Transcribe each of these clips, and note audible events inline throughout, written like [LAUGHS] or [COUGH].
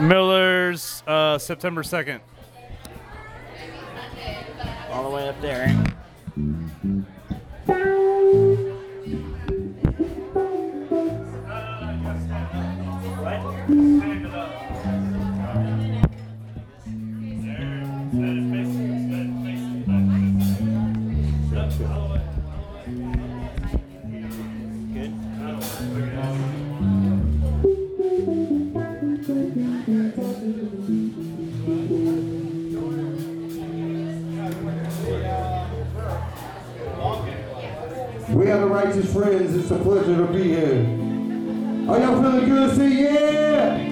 Miller's uh, September 2nd. All the way up there. Eh? Friends, it's a pleasure to be here. Are y'all feeling good? Say yeah!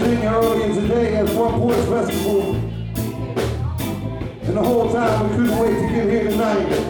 Virginia earlier today at Front Porch Festival. And the whole time we couldn't wait to get here tonight.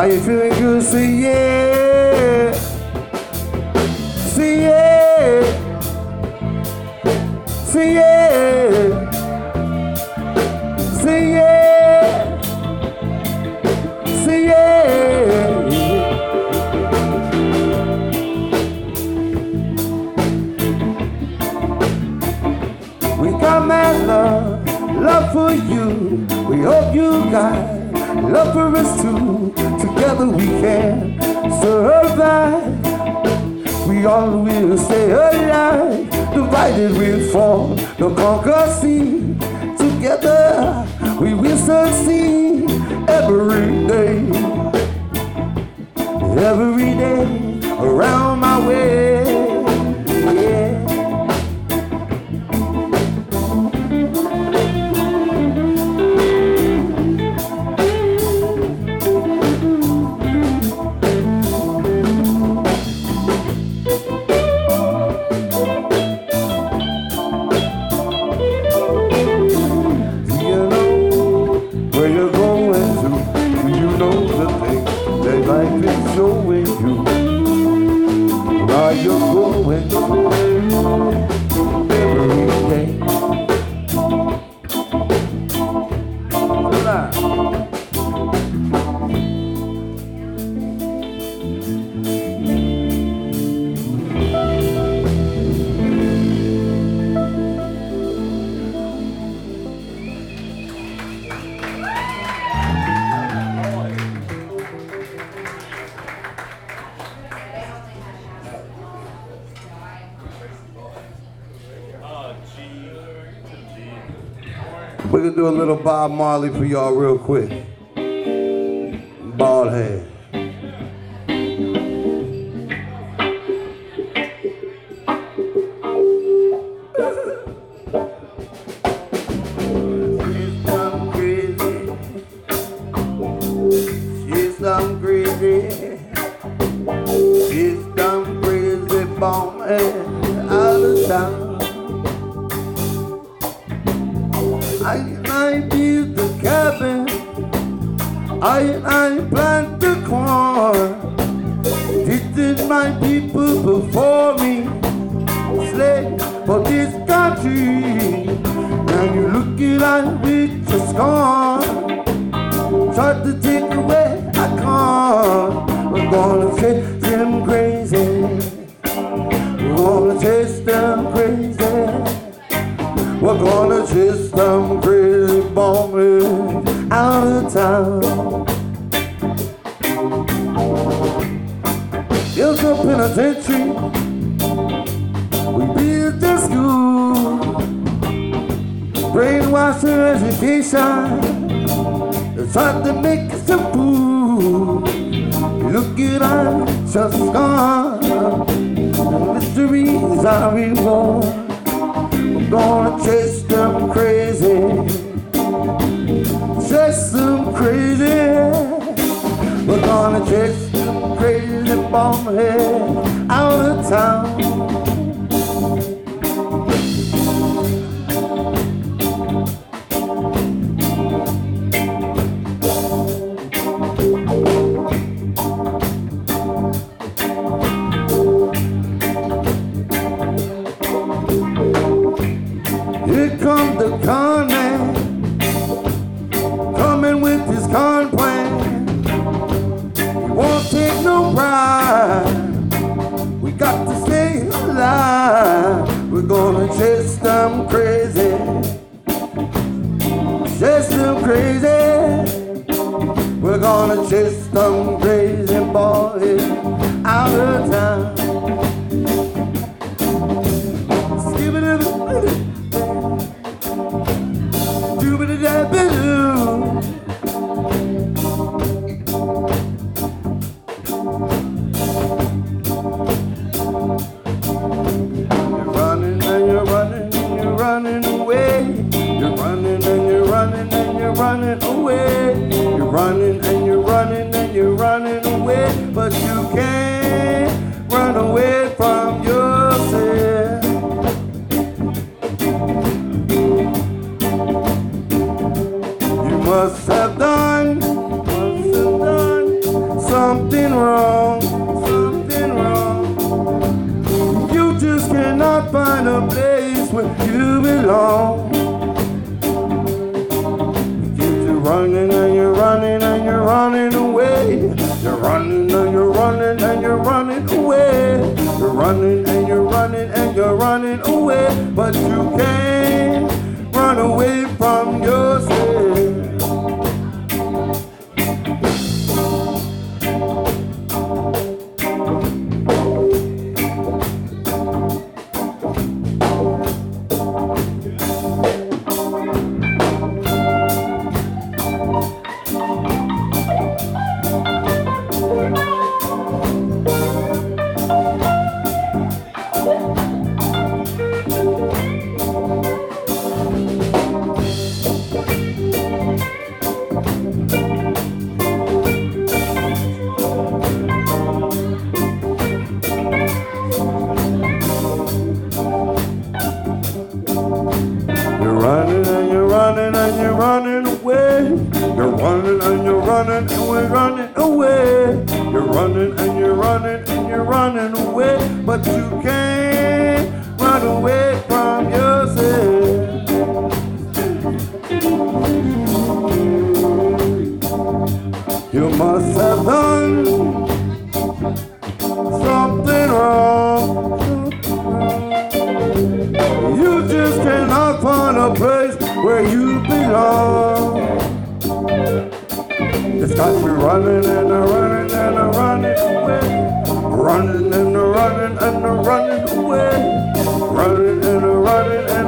Are you feeling good? Say yeah. Bob Marley for y'all real quick. belong. It's got me running and a running and a running away. Running and a running and a running away. Running and a running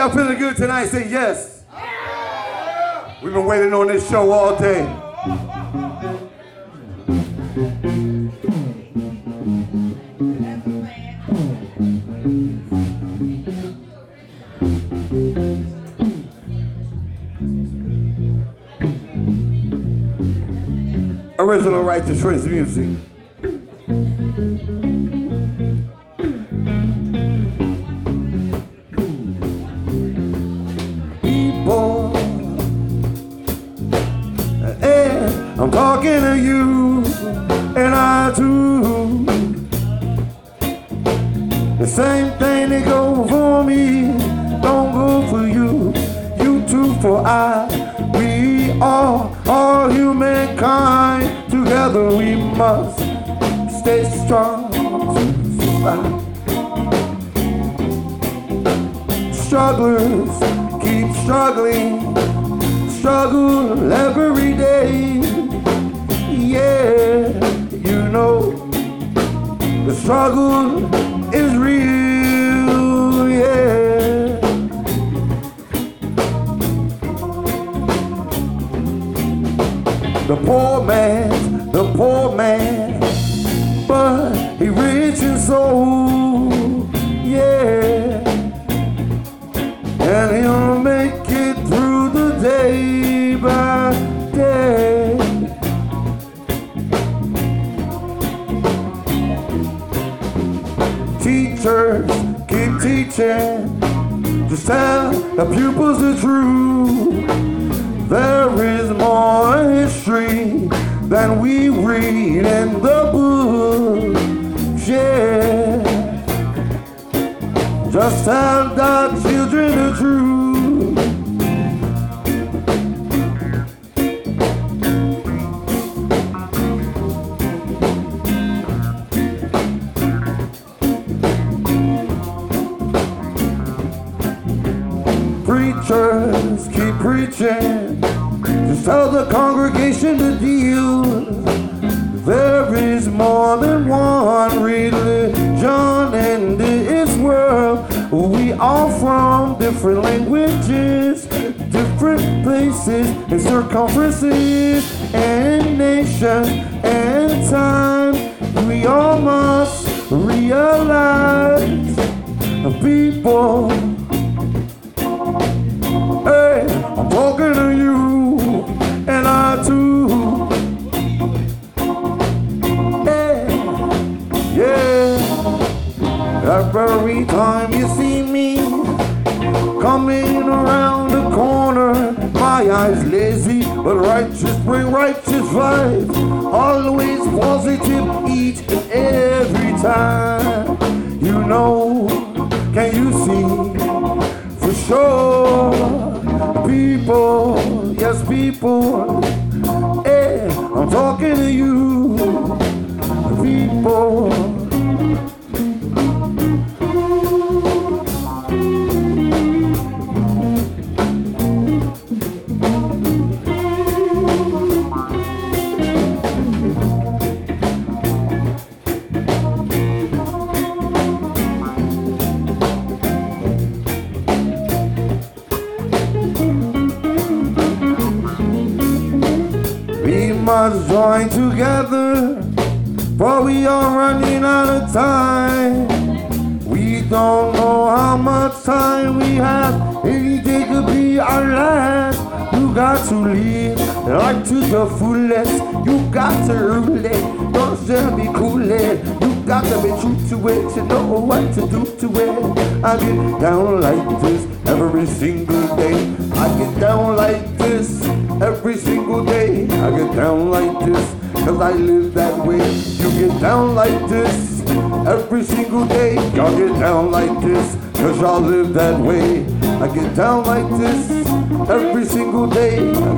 y'all feeling good tonight? Say yes. We've been waiting on this show all day. Original Righteous Friends Music.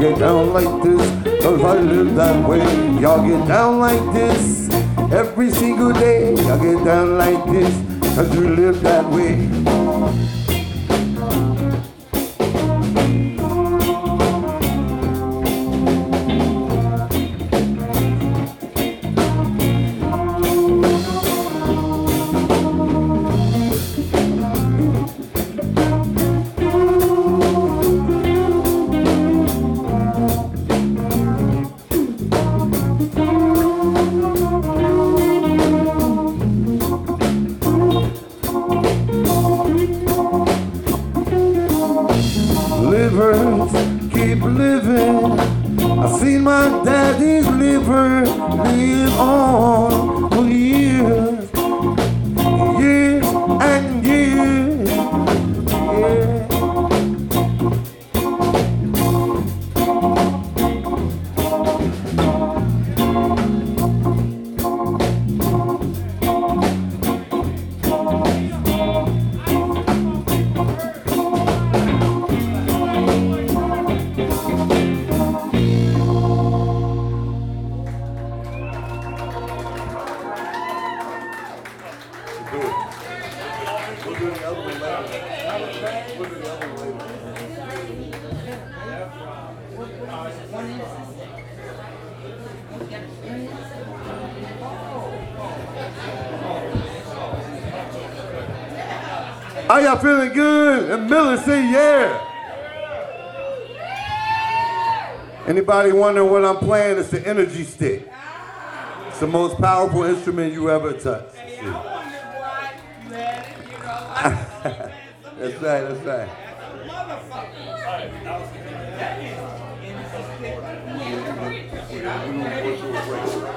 get down like this, cause I live that way. Y'all get down like this every single day. Y'all get down like this, cause you live that way. Y'all feeling good? And Miller say yeah. Anybody wondering what I'm playing? It's the energy stick. It's the most powerful instrument you ever touch. [LAUGHS] That's right, that's right. Alright,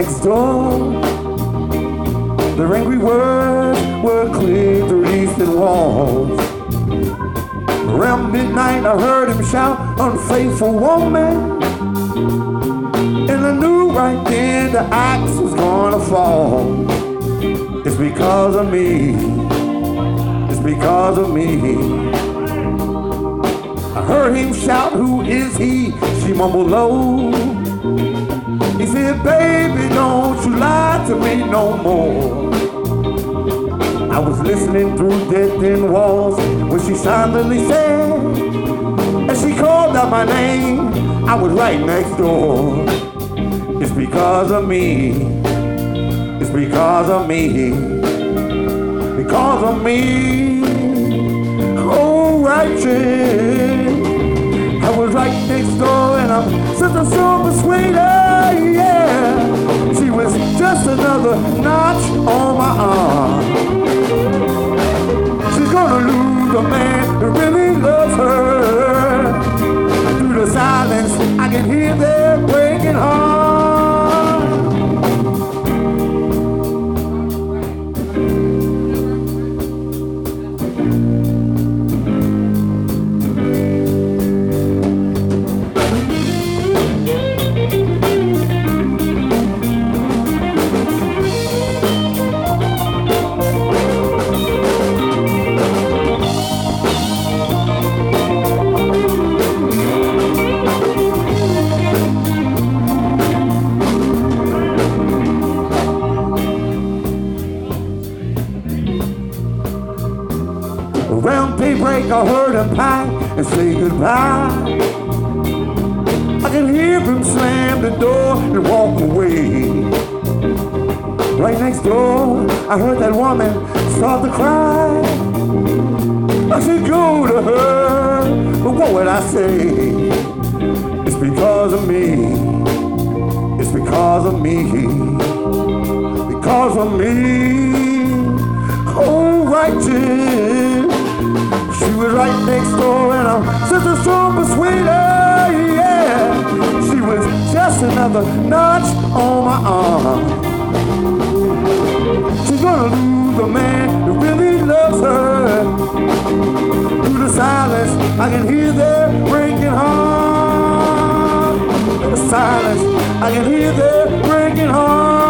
next door. Their angry words were clear through eastern walls. Around midnight, I heard him shout, unfaithful woman. And I knew right then the axe was gonna fall. It's because of me. It's because of me. I heard him shout, Who is he? She mumbled low. Said, Baby, don't you lie to me no more. I was listening through dead thin walls when she silently said, As she called out my name, I was right next door. It's because of me. It's because of me. Because of me. Oh, righteous. I was right next door and I'm such a super yeah. She was just another notch on my arm. She's gonna lose a man who really loves her. Through the silence, I can hear their breaking heart. Daybreak, I heard him pack and say goodbye. I can hear him slam the door and walk away. Right next door, I heard that woman start to cry. I should go to her, but what would I say? It's because of me. It's because of me. Because of me. Oh, righteous. Was right next door and I'm such a super sweeter, eh, yeah. She was just another notch on my arm. She's gonna lose the man who really loves her. Through the silence, I can hear their breaking heart. The silence, I can hear their breaking heart.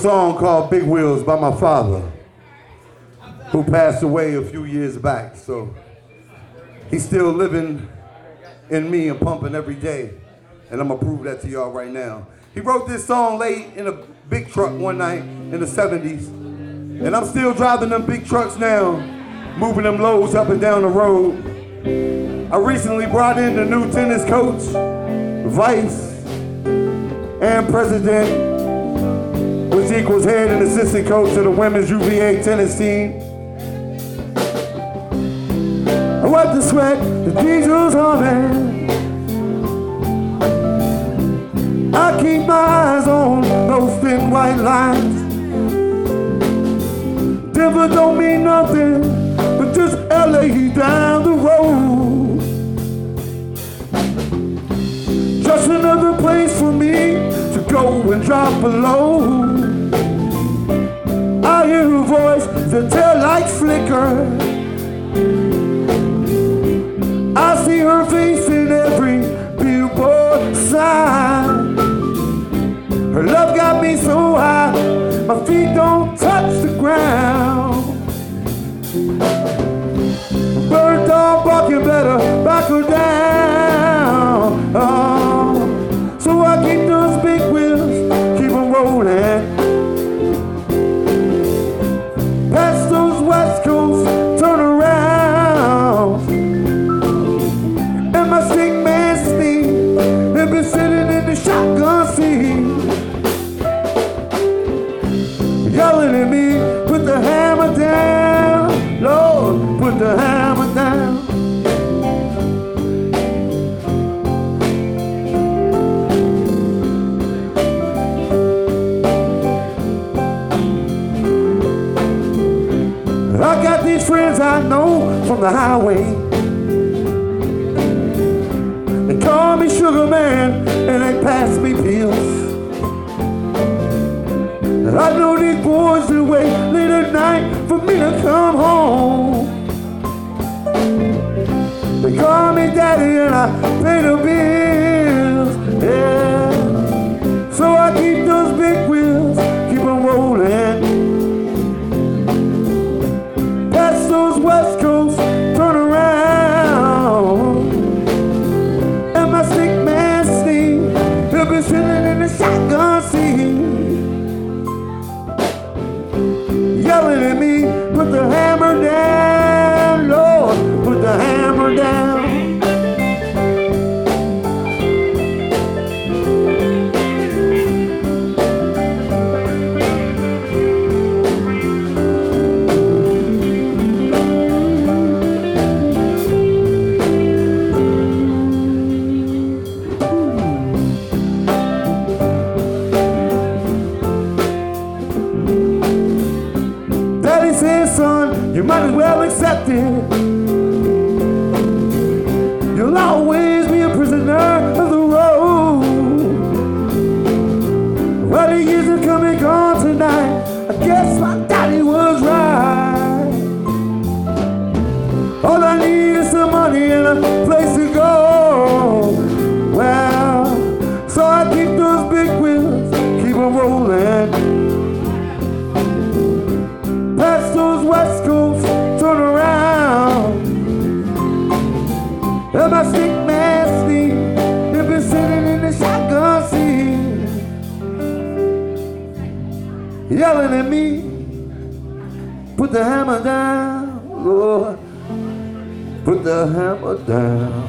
Song called Big Wheels by my father, who passed away a few years back. So he's still living in me and pumping every day. And I'm gonna prove that to y'all right now. He wrote this song late in a big truck one night in the 70s. And I'm still driving them big trucks now, moving them loads up and down the road. I recently brought in the new tennis coach, vice, and president, equals head and assistant coach of the women's UVA tennis team. I wipe the sweat, the diesel's me. I keep my eyes on those thin white lines. Denver don't mean nothing, but just LA down the road. Just another place for me to go and drop a load. I hear a voice, the tail lights flicker. I see her face in every billboard sign. Her love got me so high, my feet don't touch the ground. Bird dog barking better, back her down. Oh, so I keep those big wheels, keep keep 'em rolling. From the highway. They call me Sugar Man and they pass me pills. And I know these boys that wait late at night for me to come home. They call me daddy and I pay the bills. Yelling at me, put the hammer down, Lord, put the hammer down.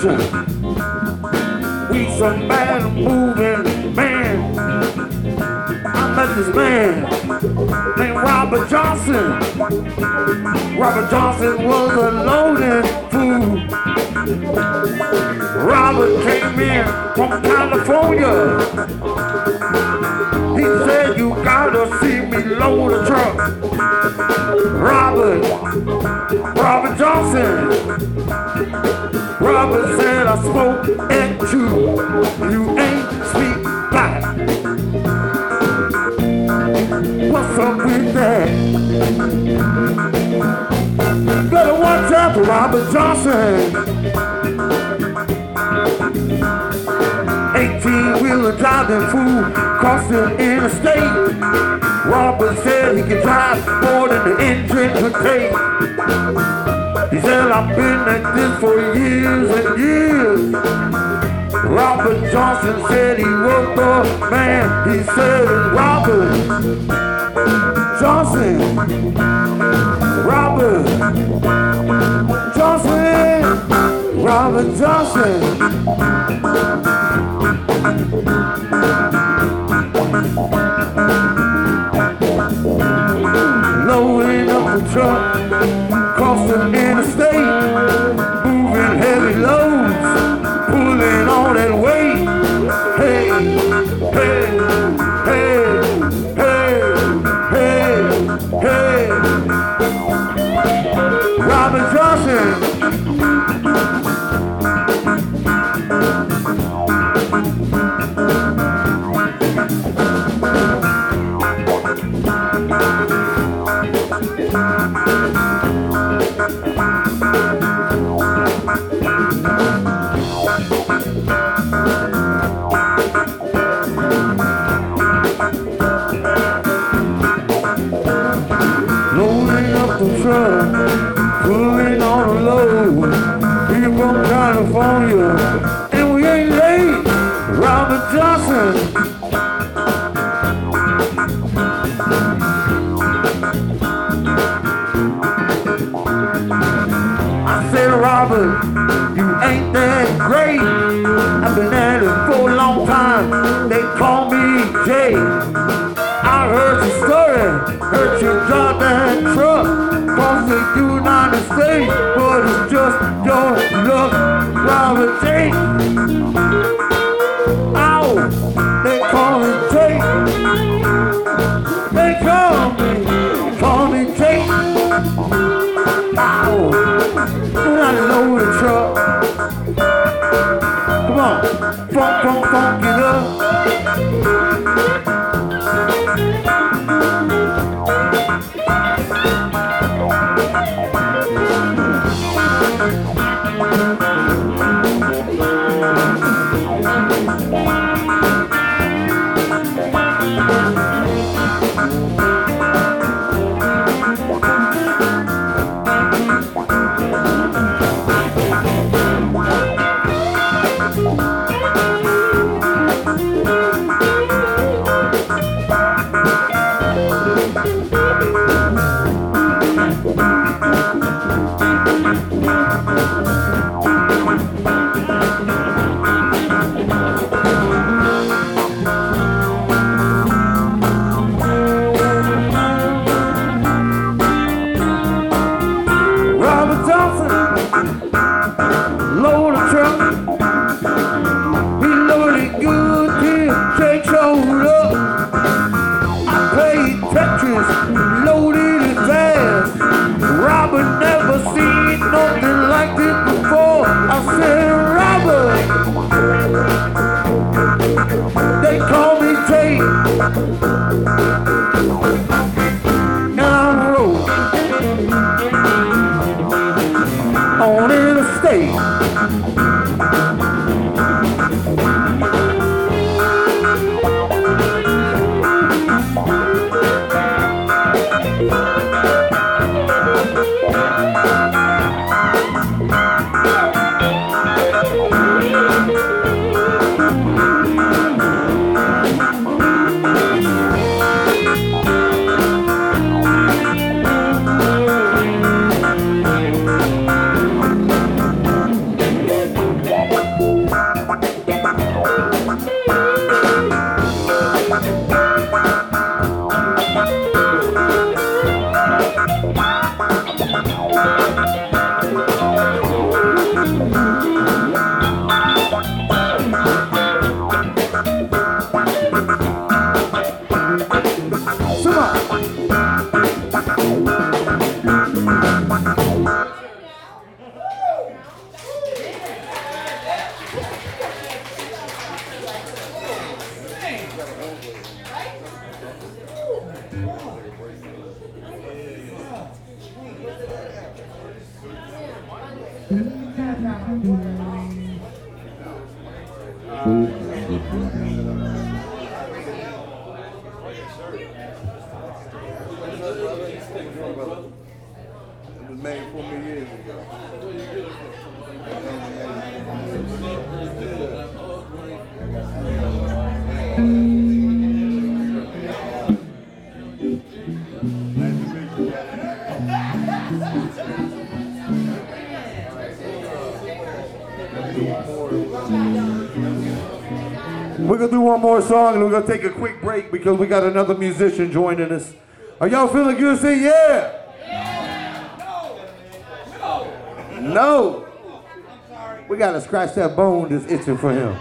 We some man, moving man. I met this man named Robert Johnson. Robert Johnson was driving food the interstate. Robert said he can drive more than the engine could take. He said, I've been at this for years and years. Robert Johnson said he was the man. He said, Robert Johnson. Robert Johnson. Robert Johnson. Música one more song and we're gonna take a quick break because we got another musician joining us. Are y'all feeling good? Say yeah. No, no. We gotta scratch that bone that's itching for him.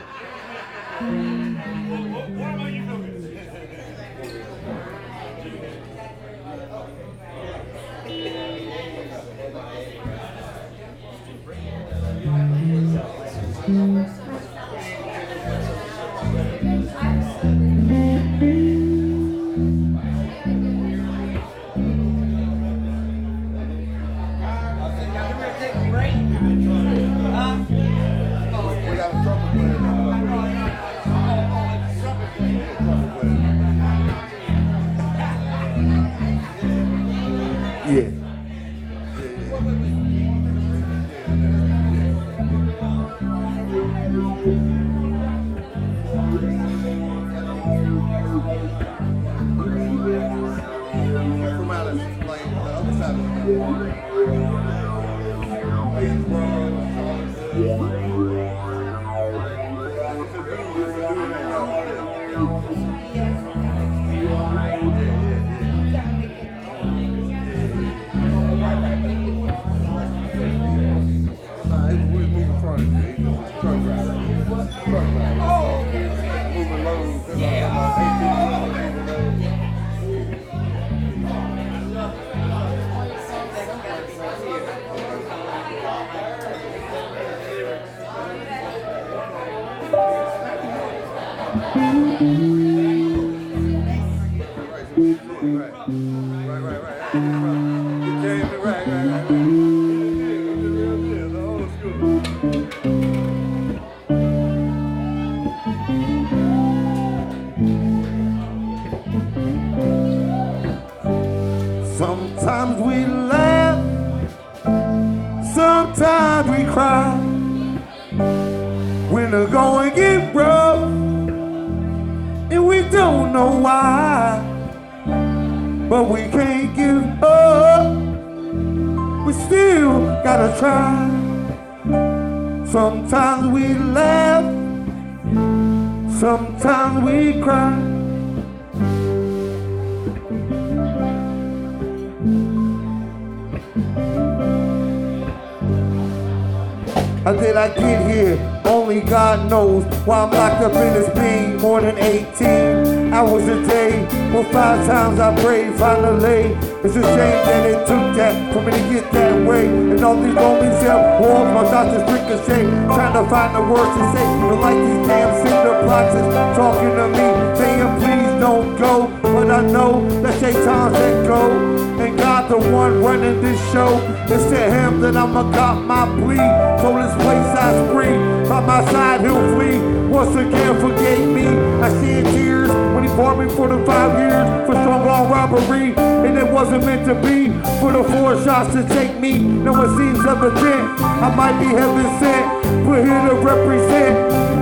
Why I'm locked up in this being more than 18 hours a day. Well, five times I prayed, finally. It's a shame that it took that for me to get that way. And all these lonely self walls, my thoughts just ricochet. Trying to find the words to say. But like these damn cinder blocks is talking to me, saying please don't go. But I know that Shaitan said go. And God the one running this show. It's to him that I'ma got my plea. So this place I free. By my side he'll flee. Once again forgave me. I shed tears when he bought me for the five years for strong arm robbery. And it wasn't meant to be for the four shots to take me. No it seems evident. I might be heaven sent. We're here to represent.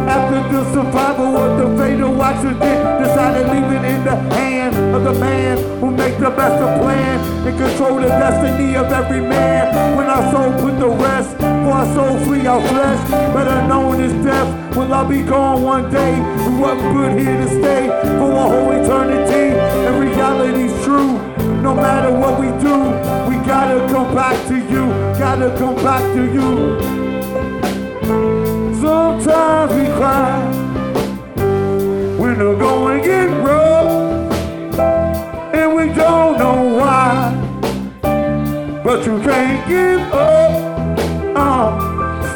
After the survival of the fatal accident, decided leave it in the hand of the man who make the best of plan and control the destiny of every man. When our soul put the rest, our soul free our flesh, better known as death. Will I be gone one day? We wasn't put here to stay for a whole eternity. And reality's true. No matter what we do, we gotta come back to you. Gotta come back to you. Sometimes we cry when the going get rough, and we don't know why. But you can't give up.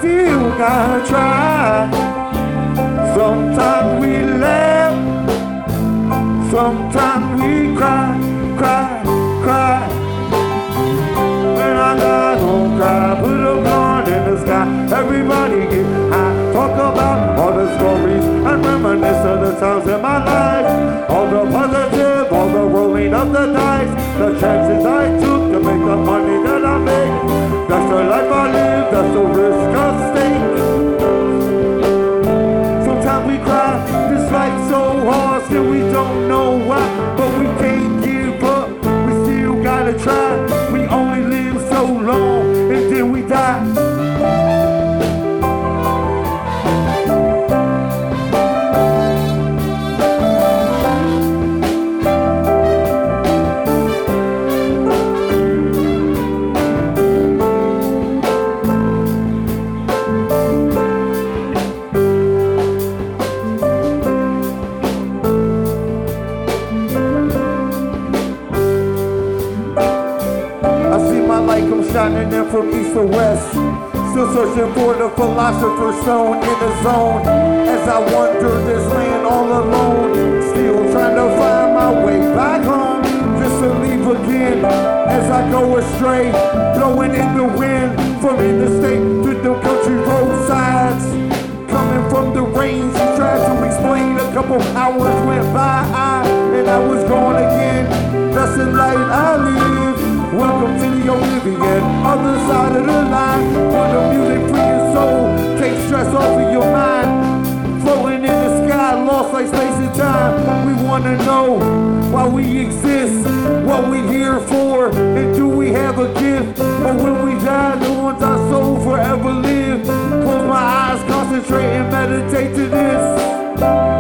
Still gotta try. Sometimes we laugh, sometimes we cry, cry, cry. When I got home, cry, put a gun in the sky. Everybody get high, talk about all the stories and reminisce of the times in my life. All the positive, all the rolling of the dice, the chances I took to make the money that I make. That's the life I live, that's the risk I to west. Still searching for the philosopher's stone in the zone. As I wander this land all alone. Still trying to find my way back home. Just to leave again as I go astray. Blowing in the wind from interstate to the country roadsides. Coming from the range, he tried to explain. A couple hours went by, and I was gone again. That's the light I live. Welcome to the oblivion, other side of the line. When the music free your soul, take stress off of your mind. Floating in the sky, lost like space and time. We wanna know why we exist, what we here for, and do we have a gift? Or when we die, the ones our soul forever live. Close my eyes, concentrate and meditate to this.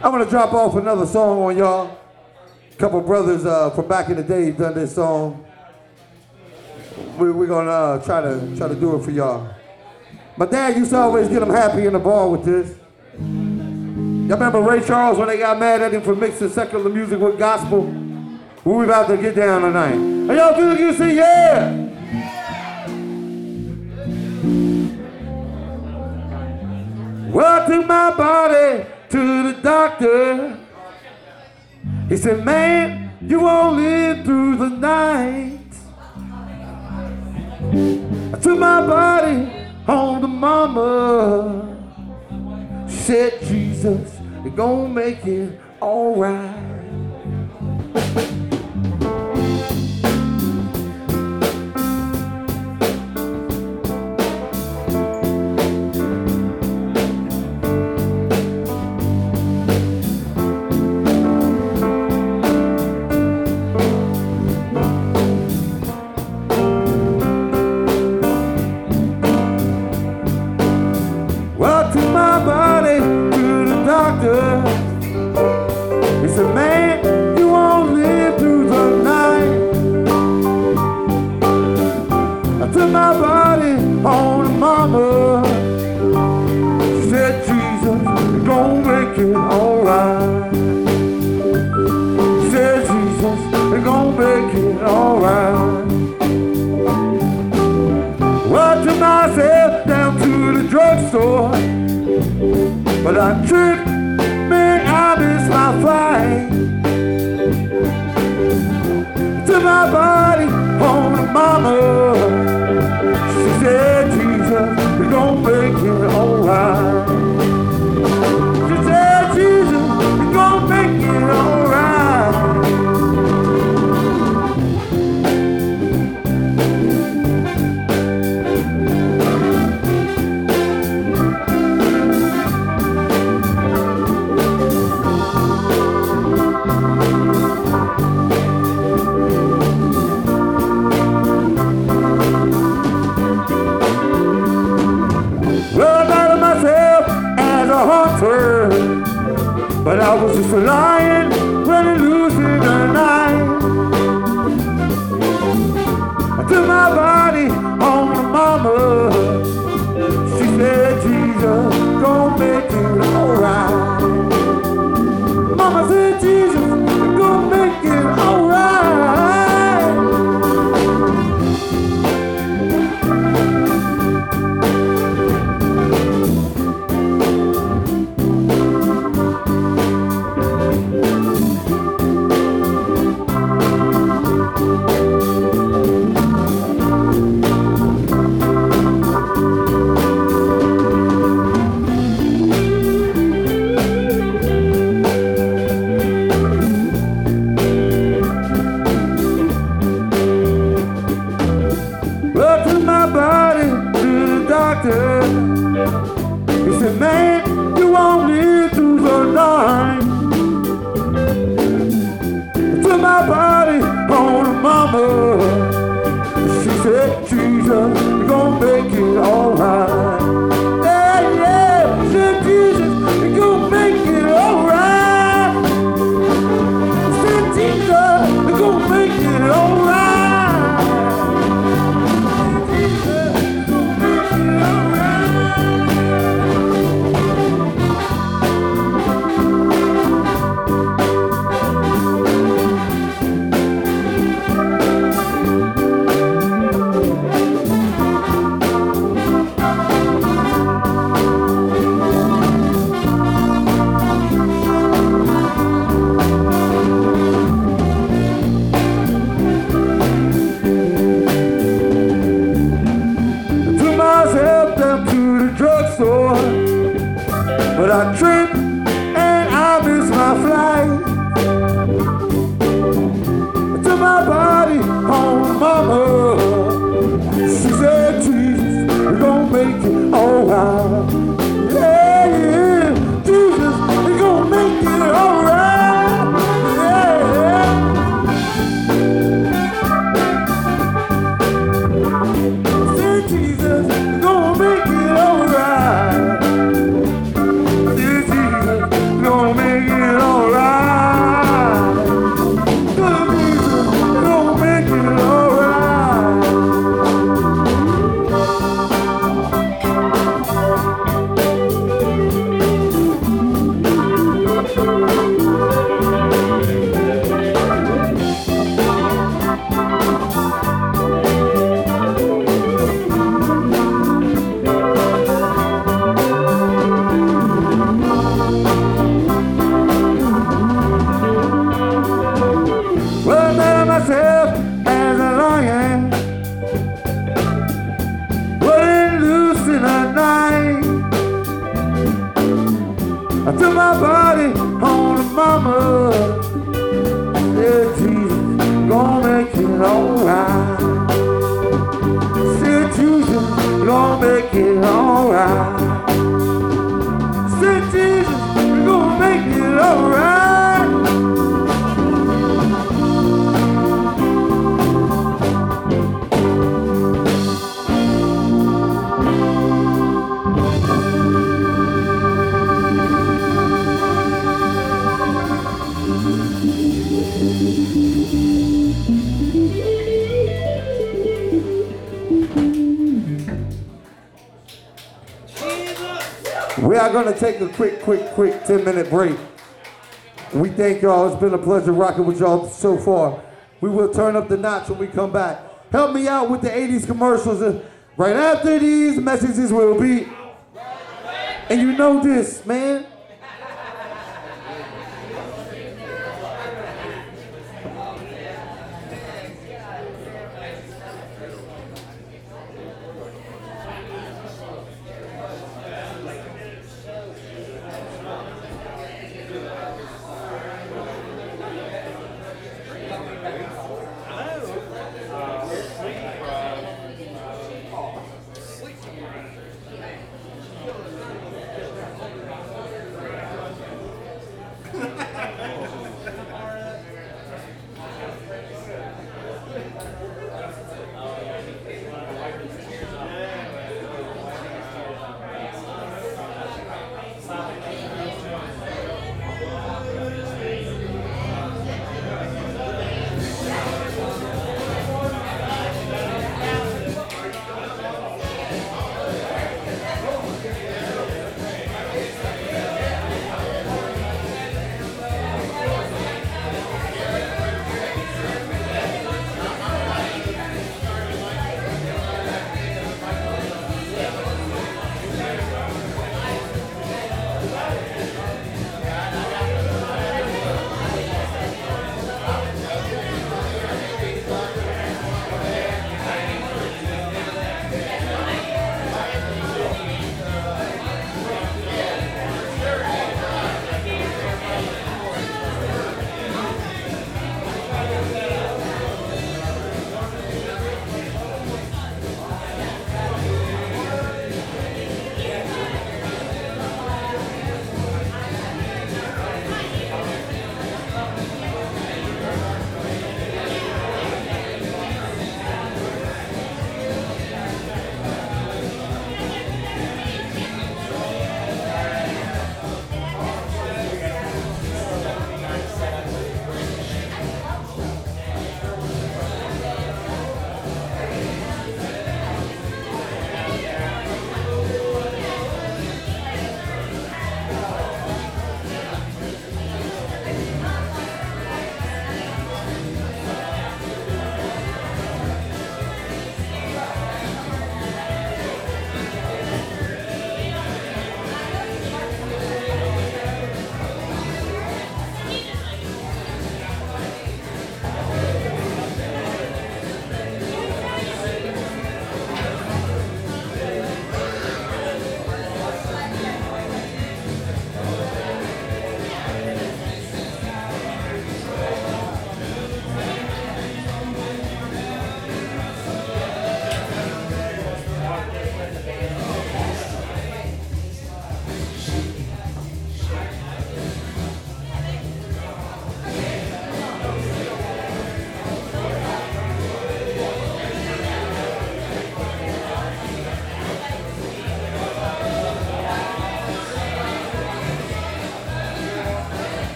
I'm gonna drop off another song on y'all. A couple brothers uh, from back in the day done this song. We, we're gonna uh, try to try to do it for y'all. My dad used to always get them happy in the bar with this. Y'all remember Ray Charles when they got mad at him for mixing secular music with gospel? We about to get down tonight. And y'all feel like you say yeah. Well, took my body to the doctor. He said, man, you won't live through the night. I took my body home to mama. She said, Jesus, you're gonna make it alright. quick 10 minute break. We thank y'all. It's been a pleasure rocking with y'all so far. We will turn up the notch when we come back. Help me out with the 80s commercials. Right after these messages will be. And you know this, man.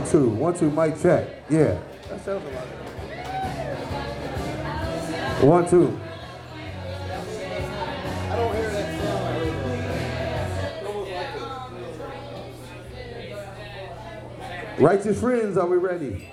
One, two, one, two, mic check. Yeah. That sounds a lot. One, two. I don't hear that sound. Righteous friends, are we ready?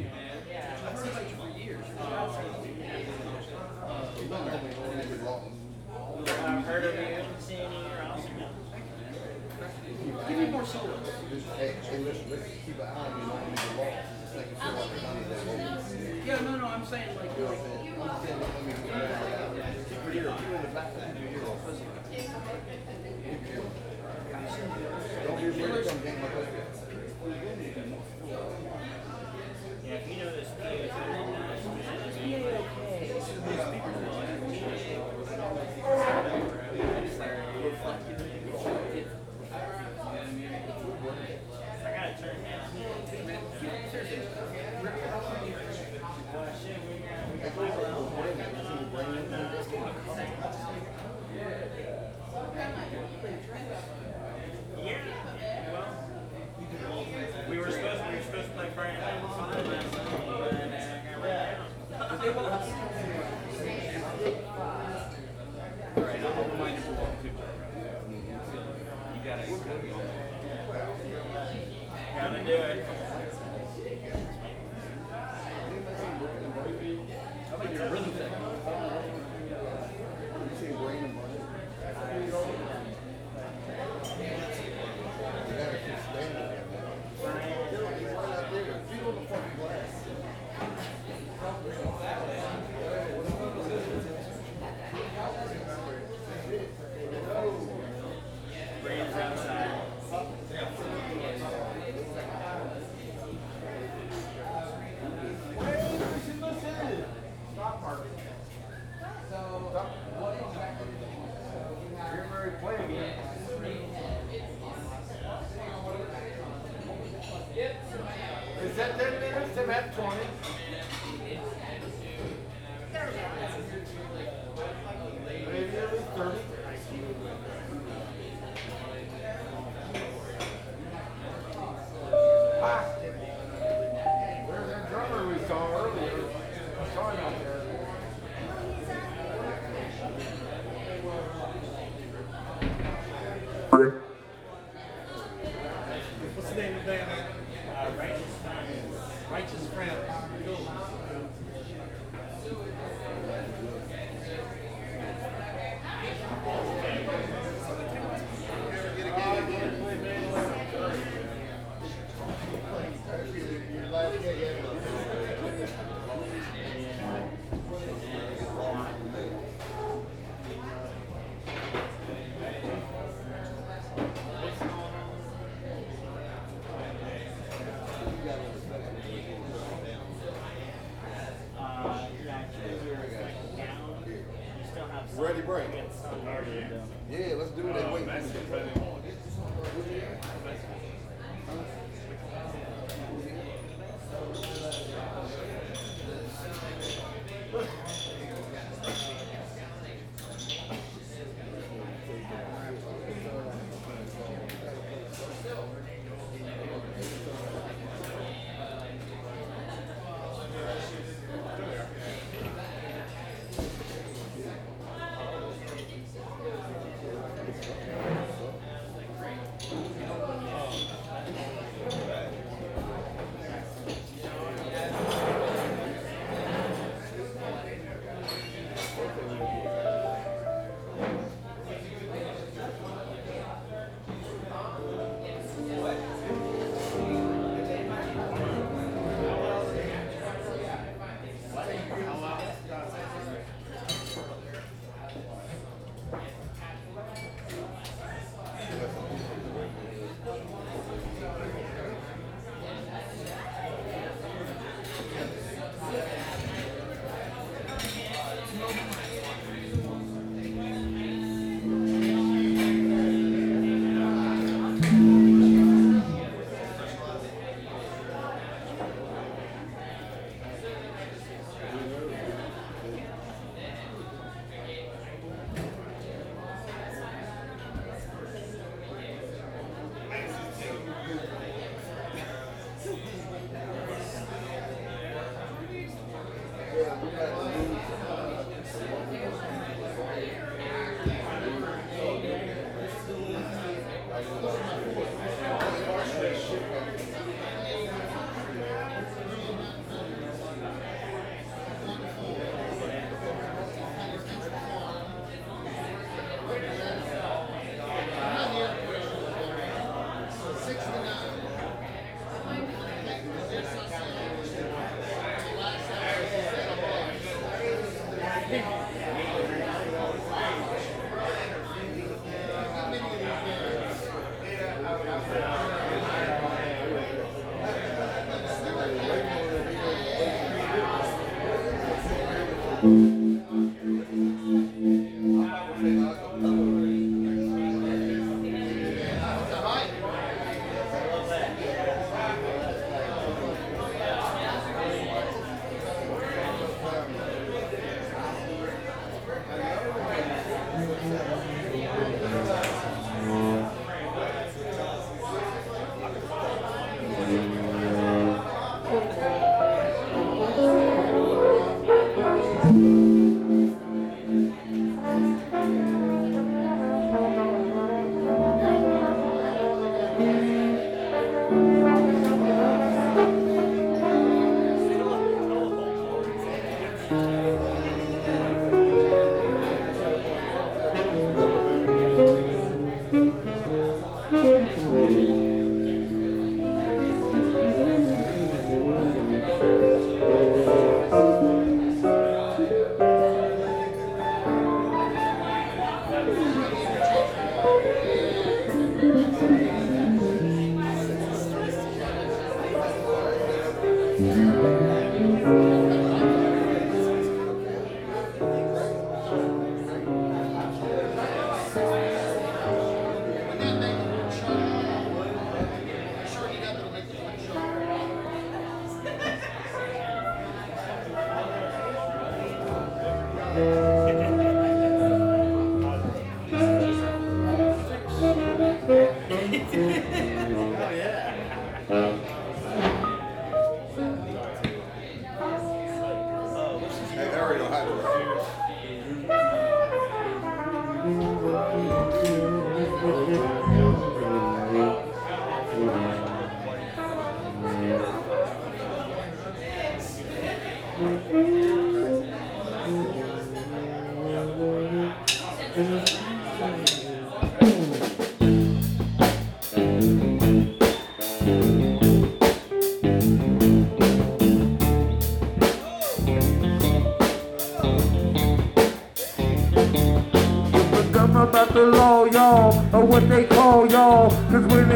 call y'all, or what they call y'all. Cause when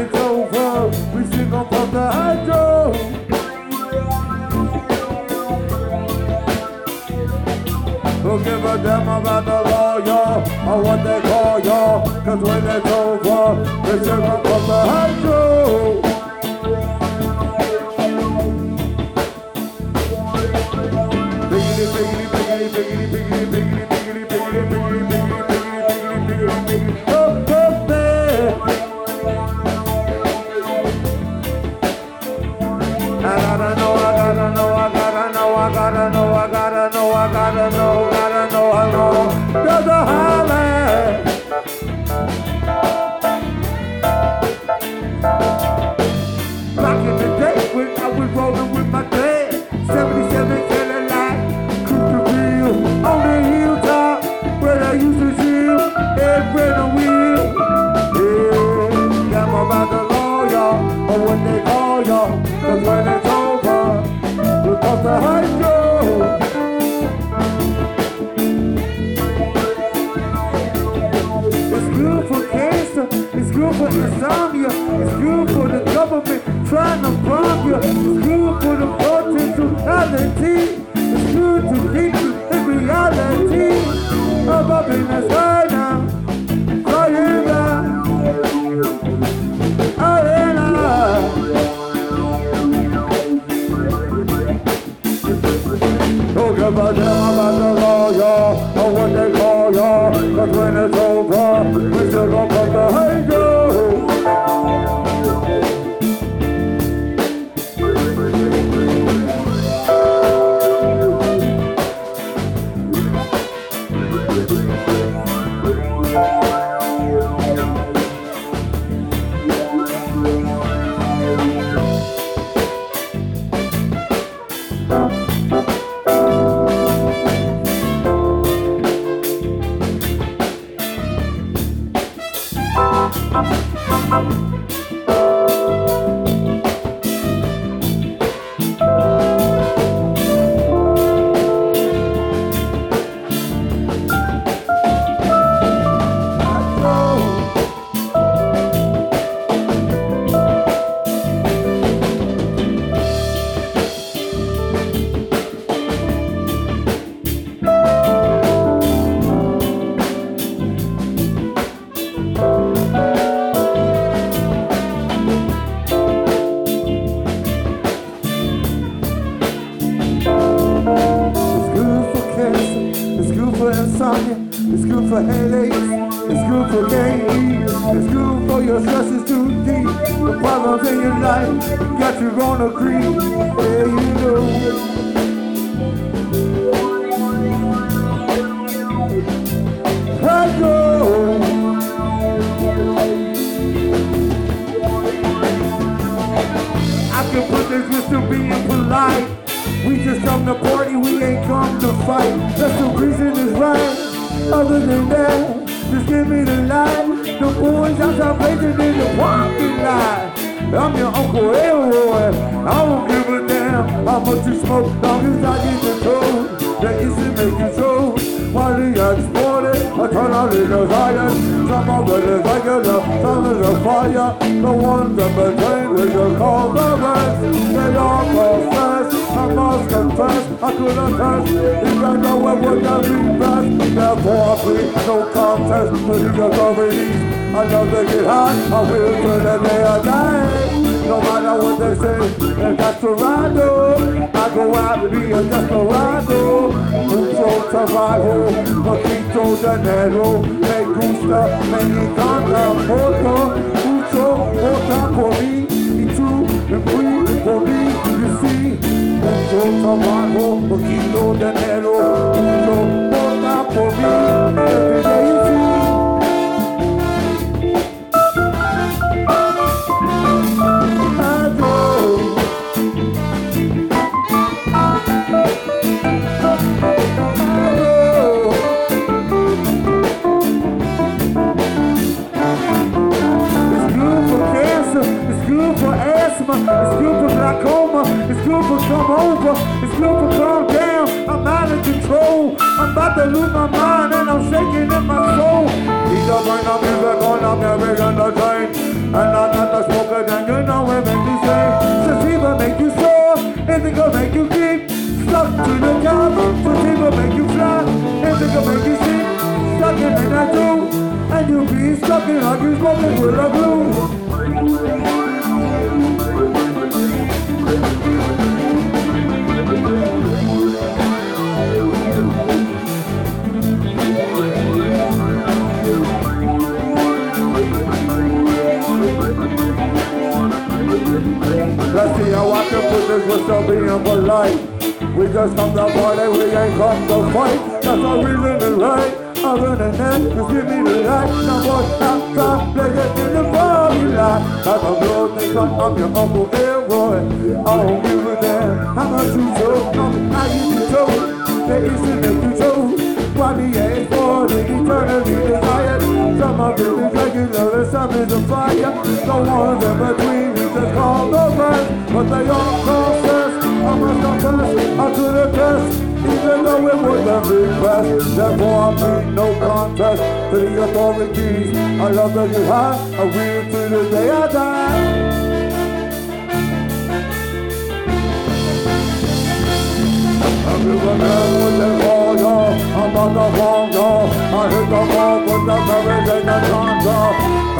to the man with the water, about the water. I hit the ball with the berries and the thunder,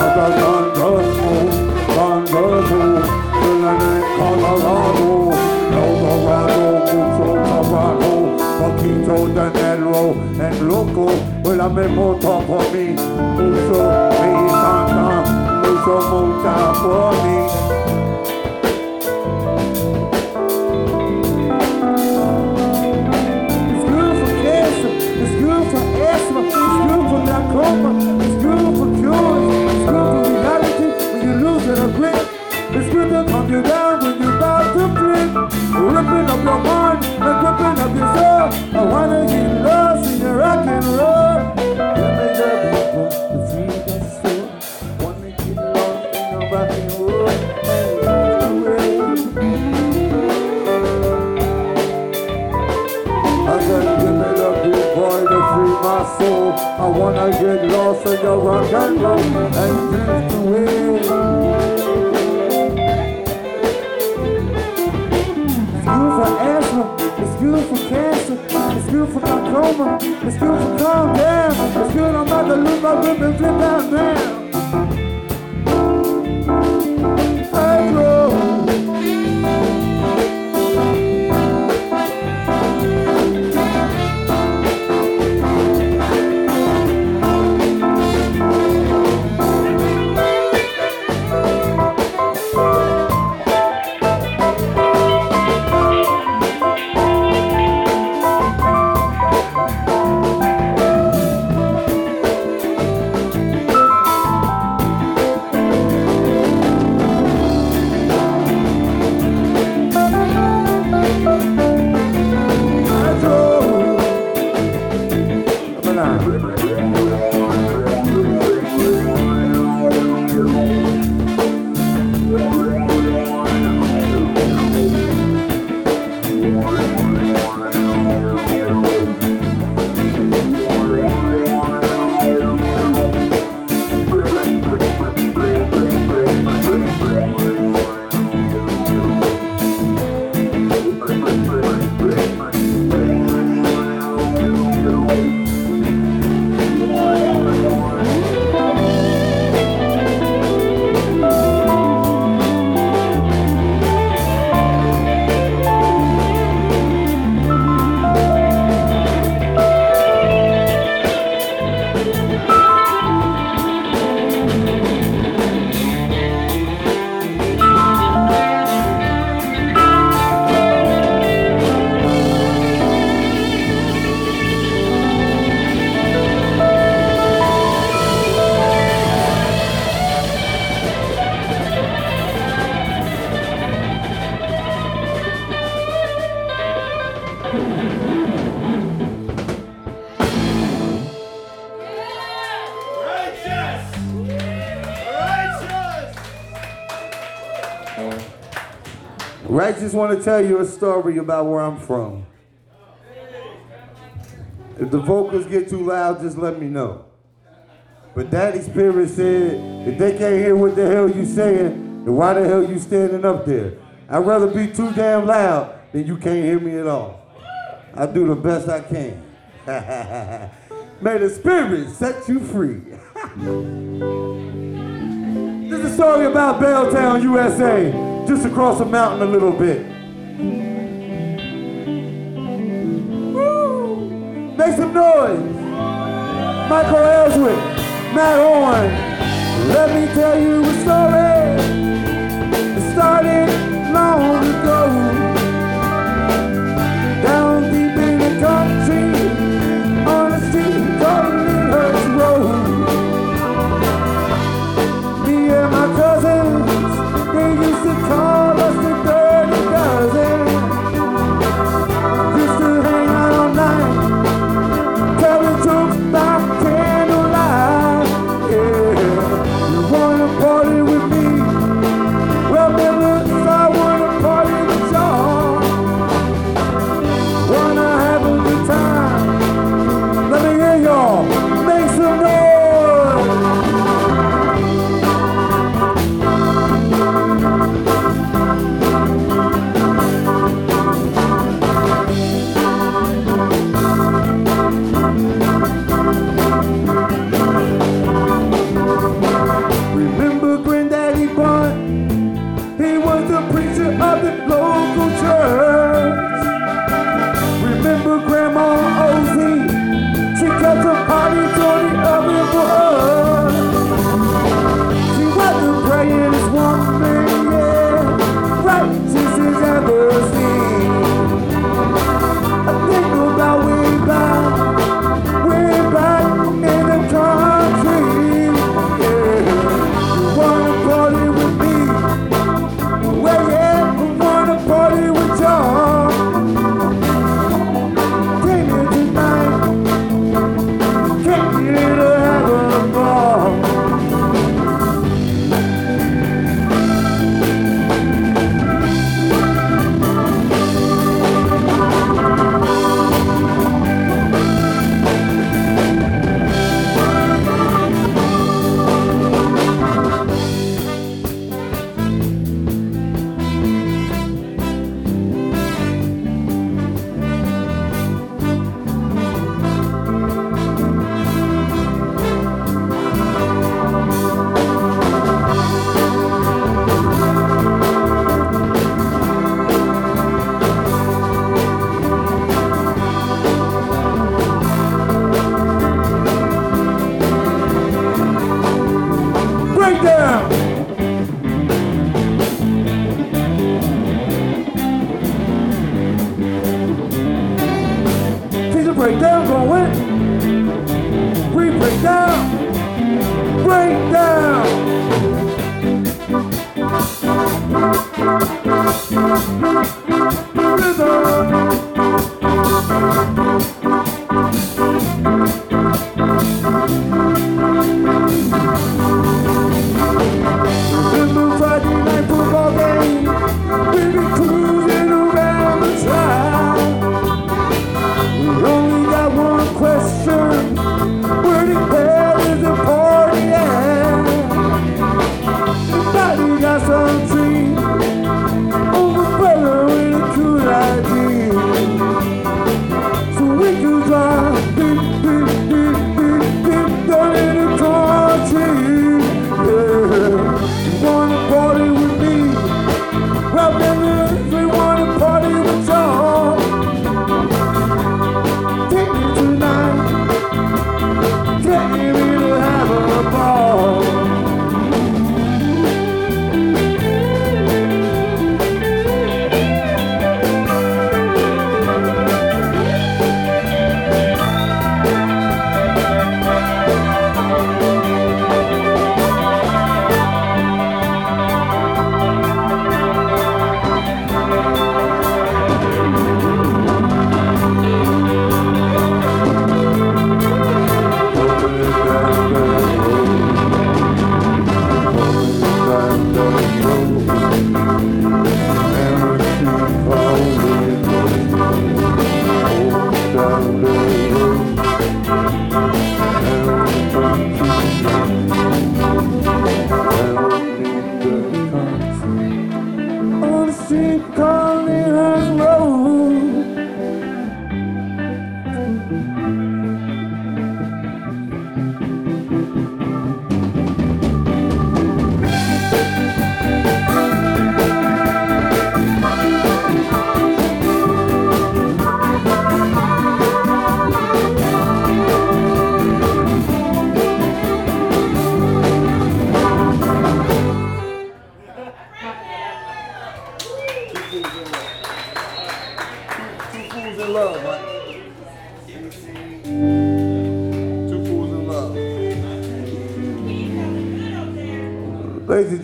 and the thunder smooth, thunder smooth. Till I ain't Colorado, Eldorado, Cuso, Colorado, Paquito, the Negro, and Loco. Will I make more talk for me? Cuso, me, Santa, Cuso, Monta, for me. I wanna get lost in the rock and roll. Soul. Wanna get lost in rock and roll. And away. I gotta get to free my soul. I wanna get lost in the rock and roll and drift away. good for my coma. It's good for calm damn, it's good. I'm about to lose my whip and flip that man. Right, just want to tell you a story about where I'm from. If the vocals get too loud, just let me know. But Daddy Spirit said, if they can't hear what the hell you saying, then why the hell you standing up there? I'd rather be too damn loud than you can't hear me at all. I do the best I can. [LAUGHS] May the Spirit set you free. [LAUGHS] this is a story about Belltown, USA, across the mountain a little bit. Woo! Make some noise. Michael Ellsworth, Matt Horn. Let me tell you a story. It started long ago. grandma.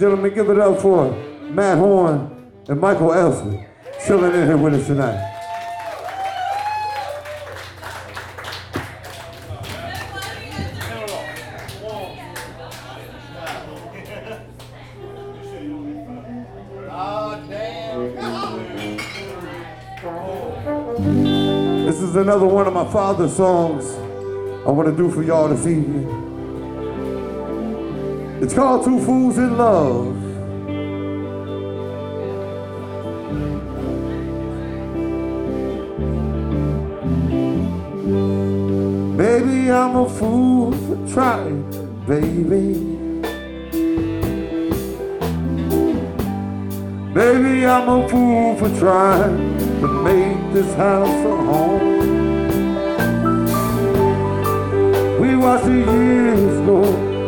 gentlemen, give it up for Matt Horn and Michael Elsley chilling in here with us tonight. This is another one of my father's songs I want to do for y'all this evening. It's called Two Fools in Love. Baby, I'm a fool for trying, baby. Baby, I'm a fool for trying to make this house a home. We watched the years go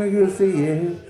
I ain't see good,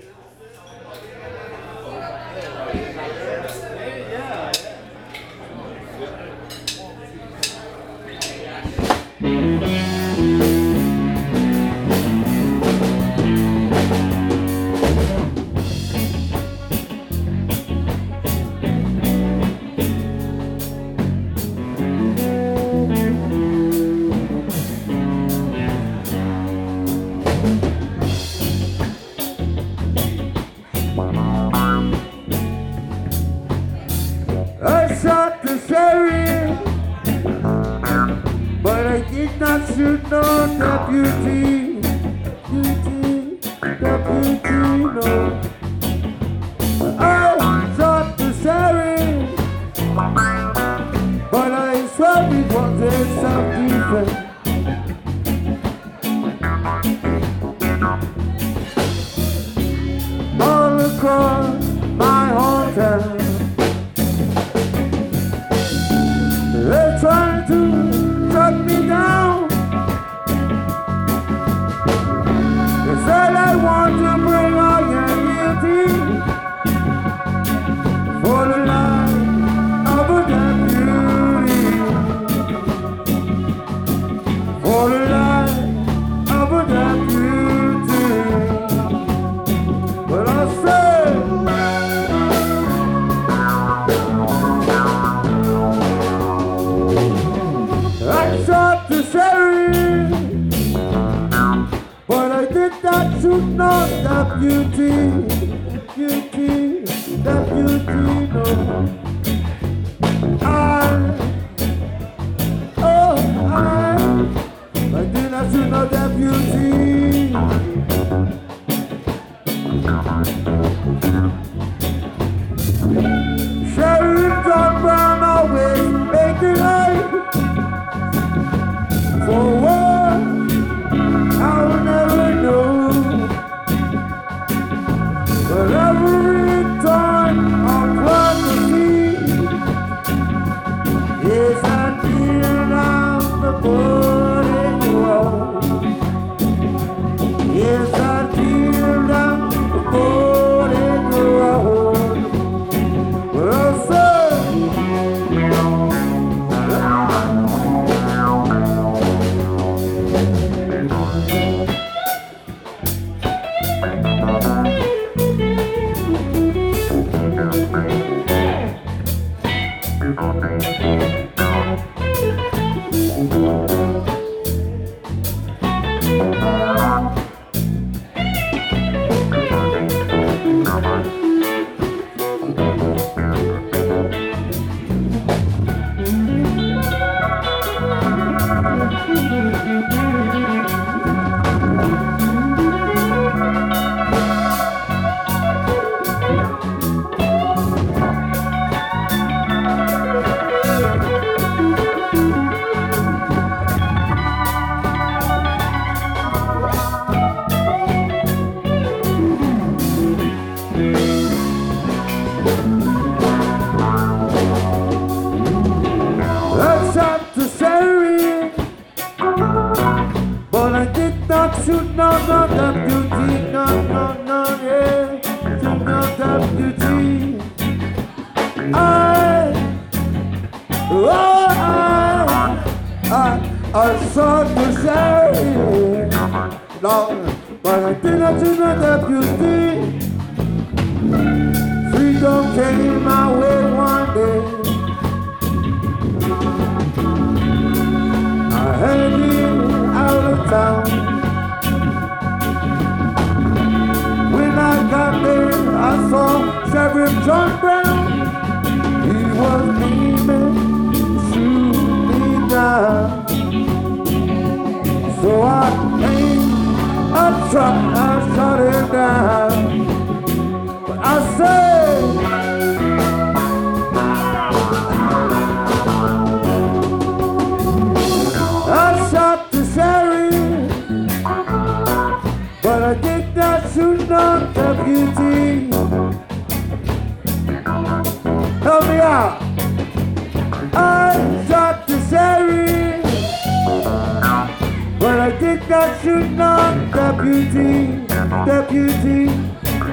that should not deputy, deputy,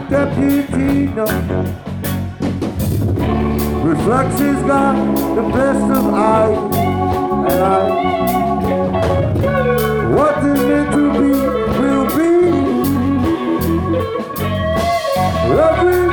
deputy, no. Reflexes got the best of I and I. What is meant to be will be. Every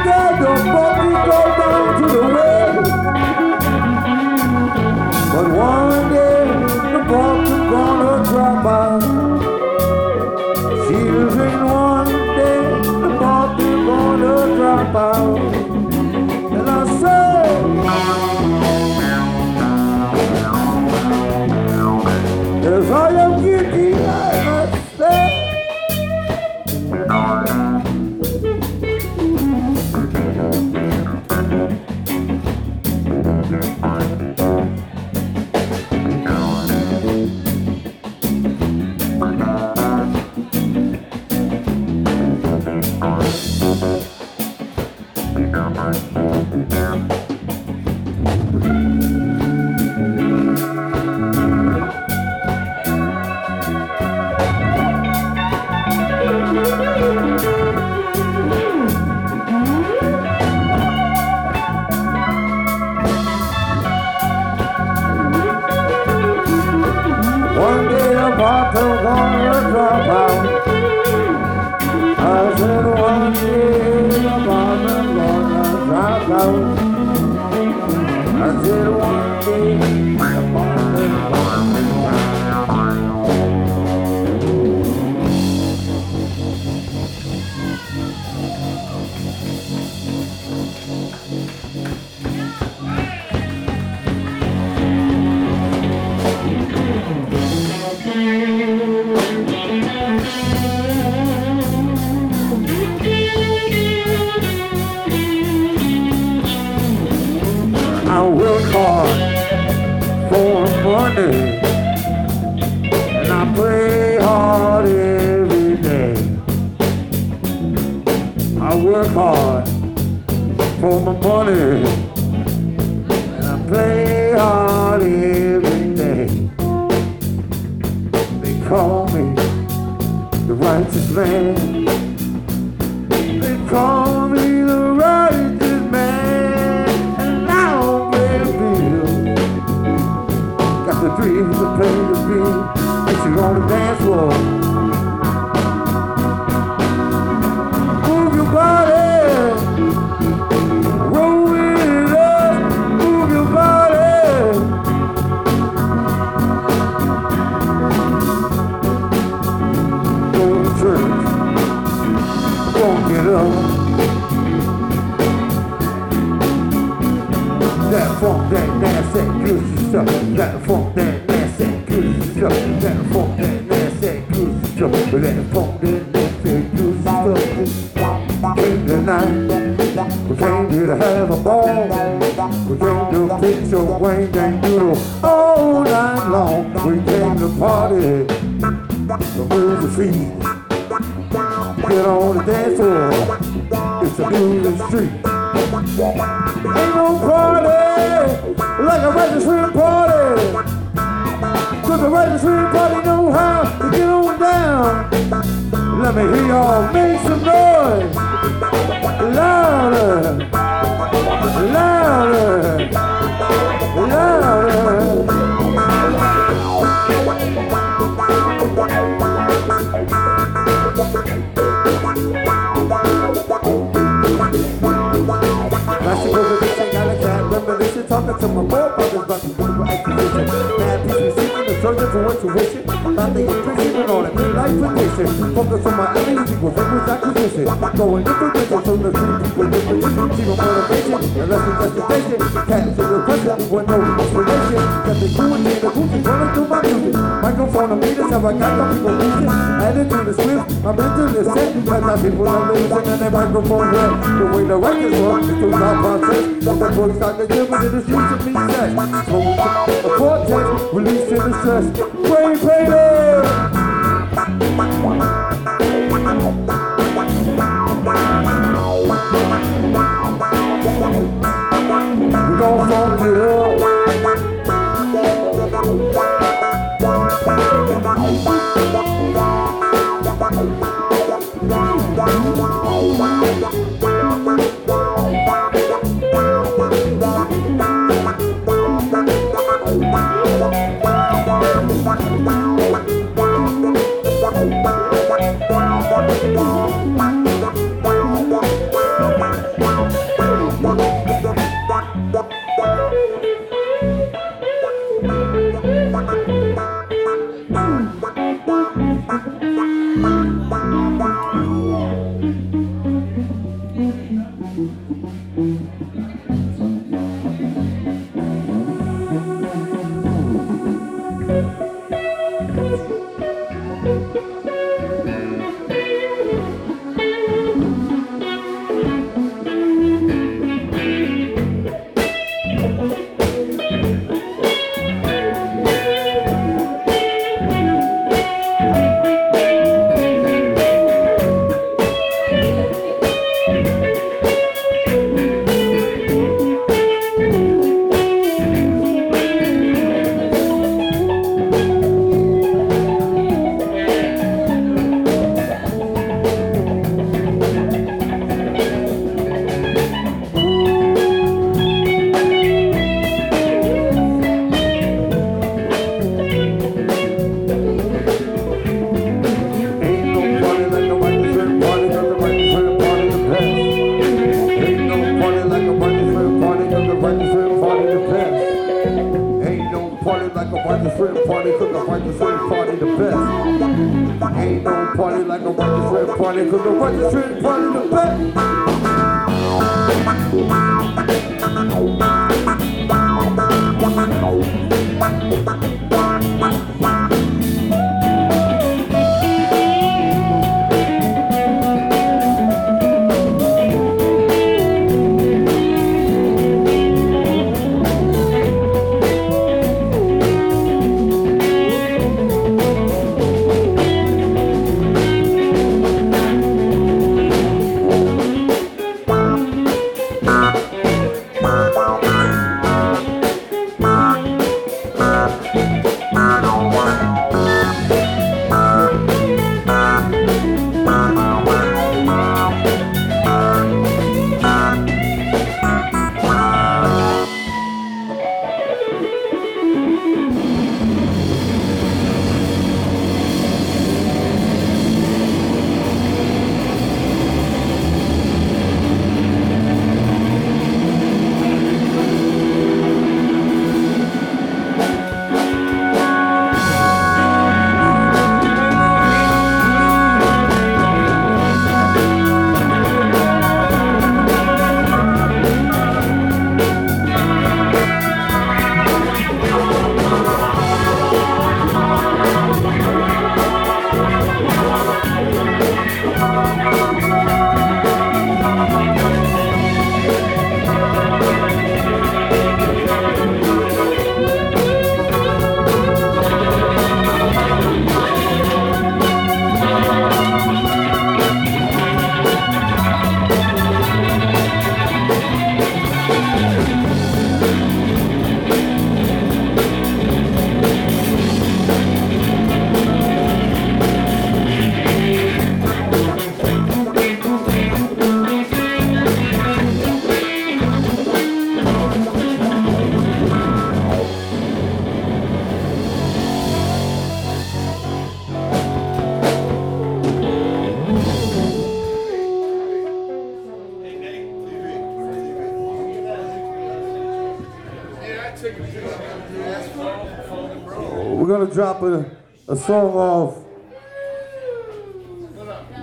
going to drop a, a song off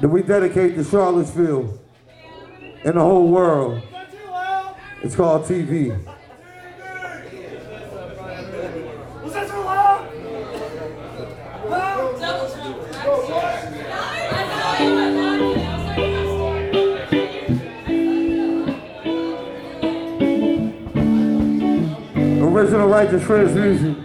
that we dedicate to Charlottesville and the whole world. It's called TV. Original Righteous Friends music.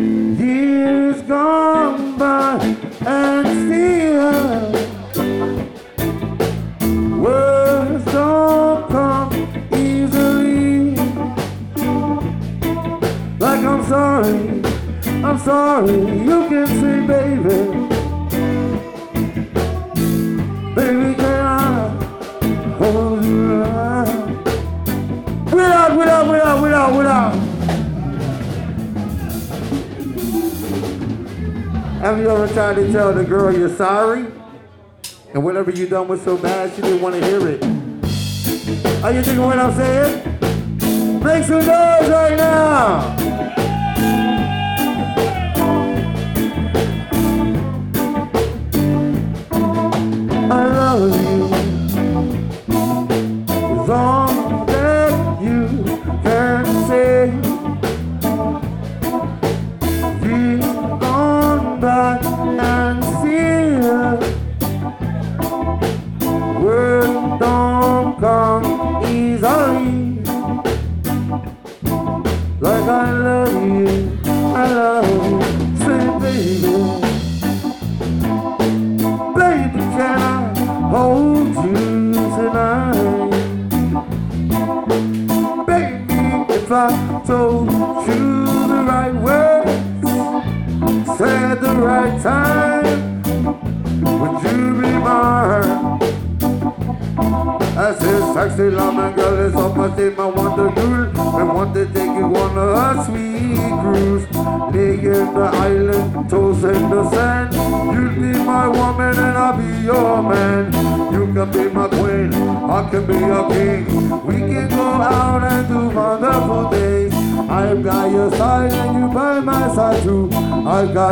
Years gone tell the girl you're sorry, and whatever you done was so bad, she didn't want to hear it. Are you thinking what I'm saying? Make some noise right now!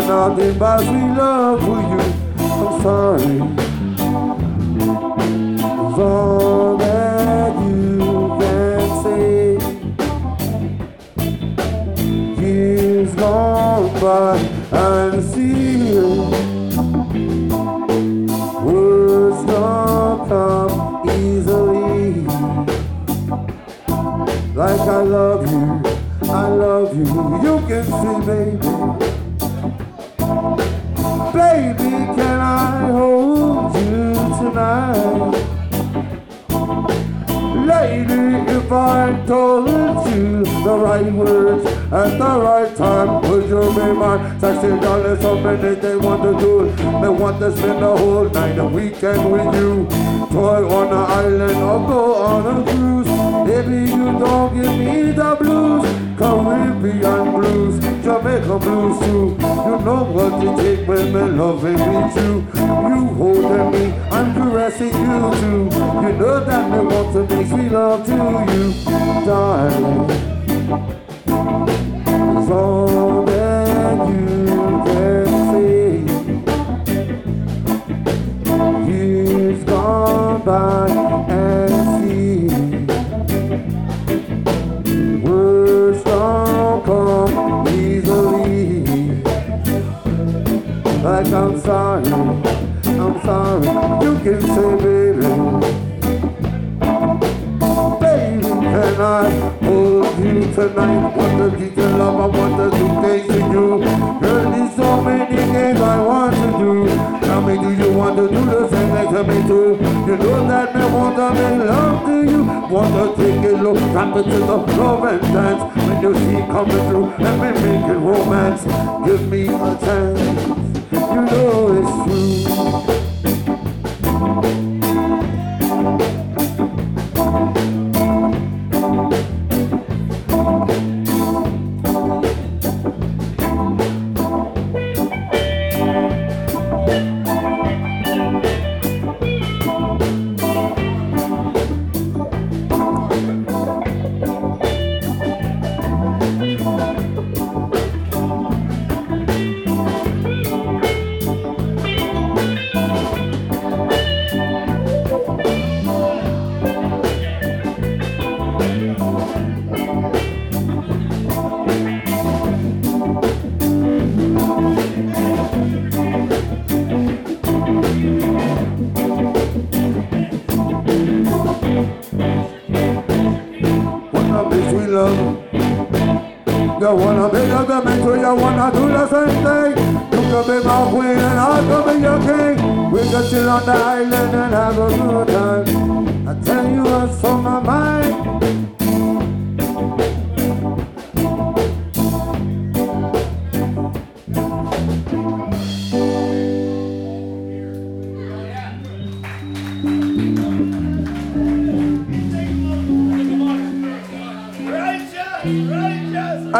Nothing but we love.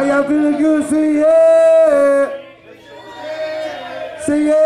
y'all feeling good? see? yeah. See ya!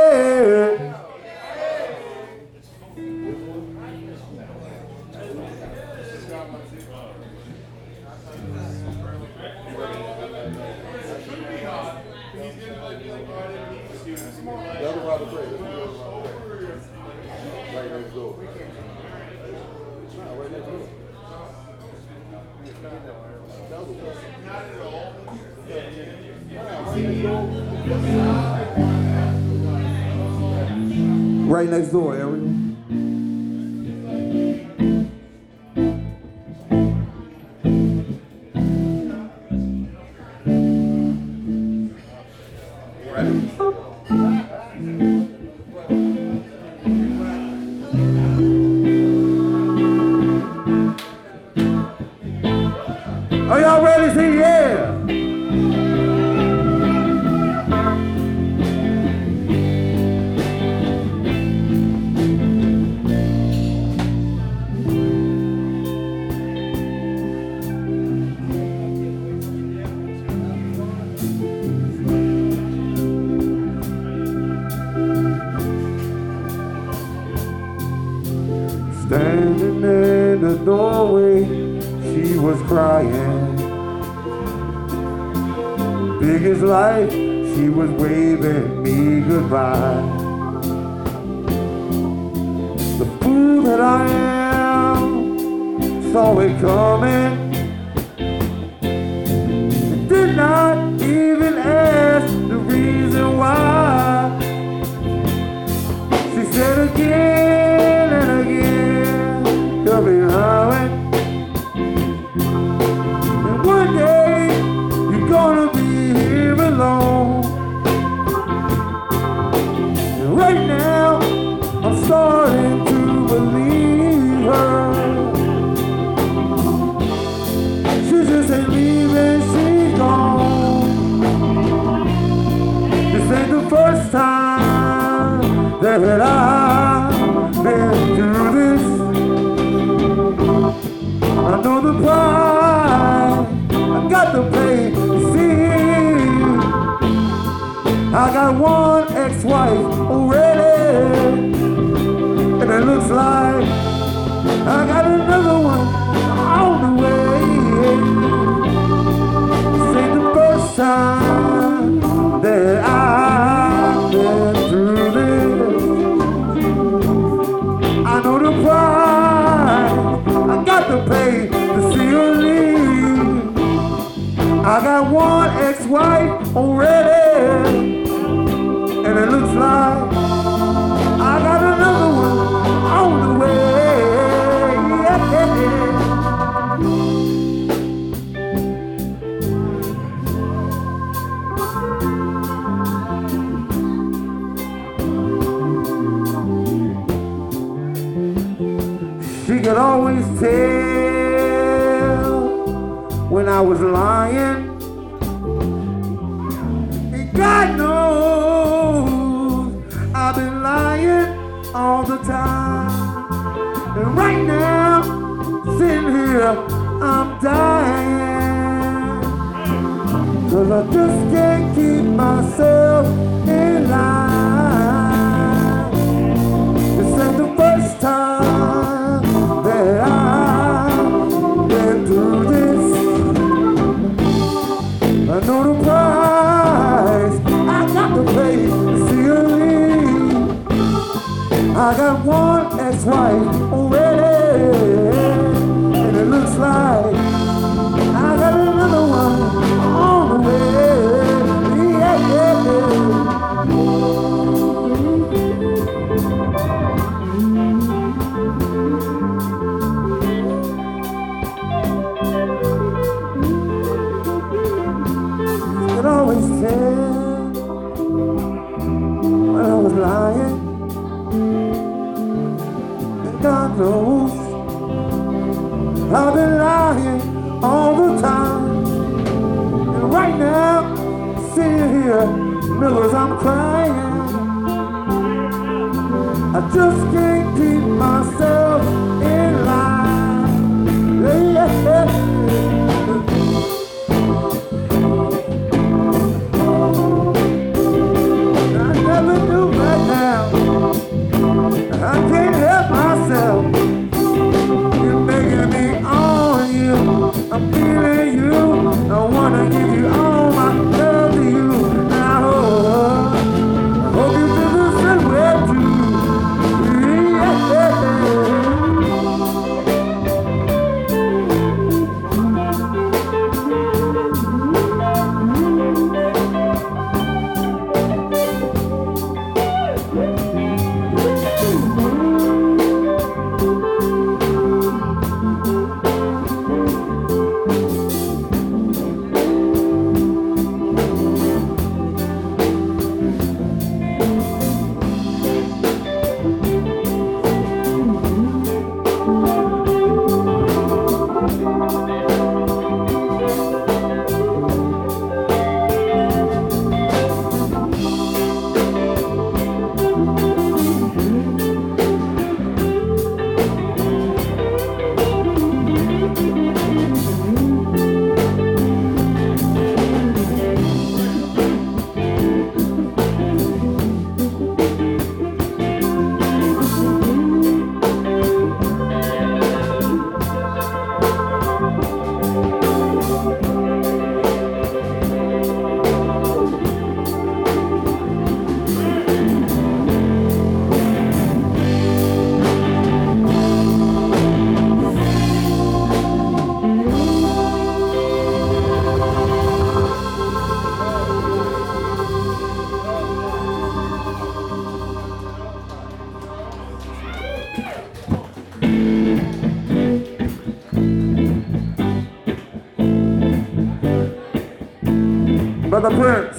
Brother Prince.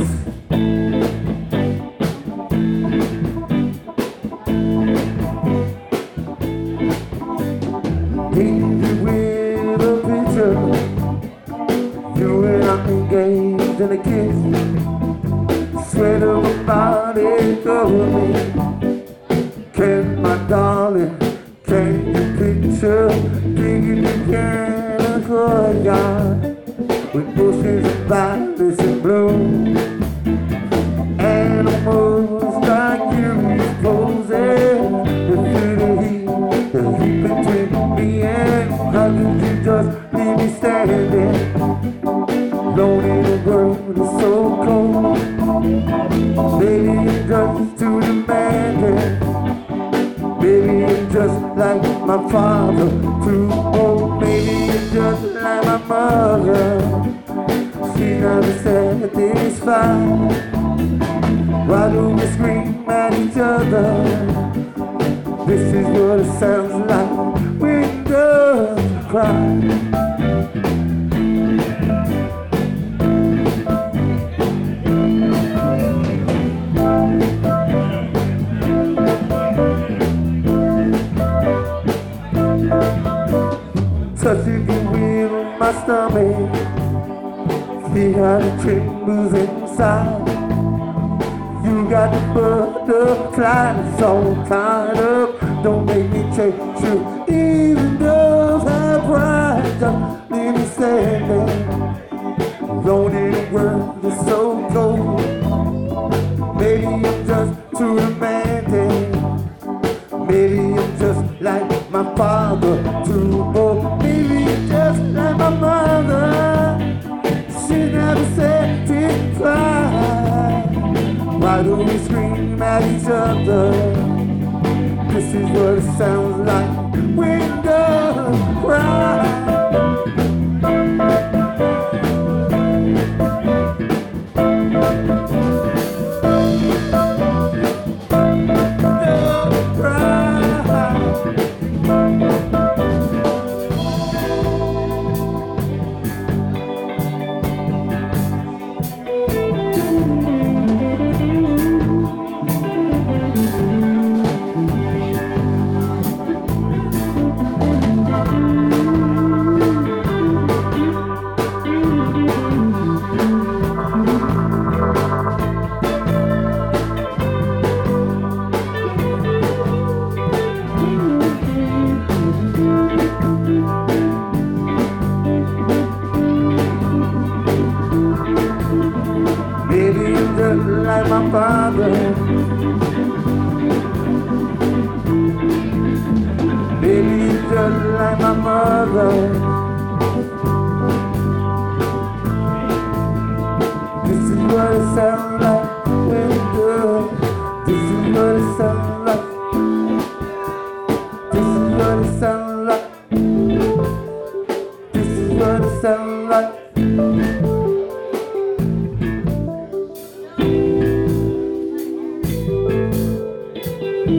This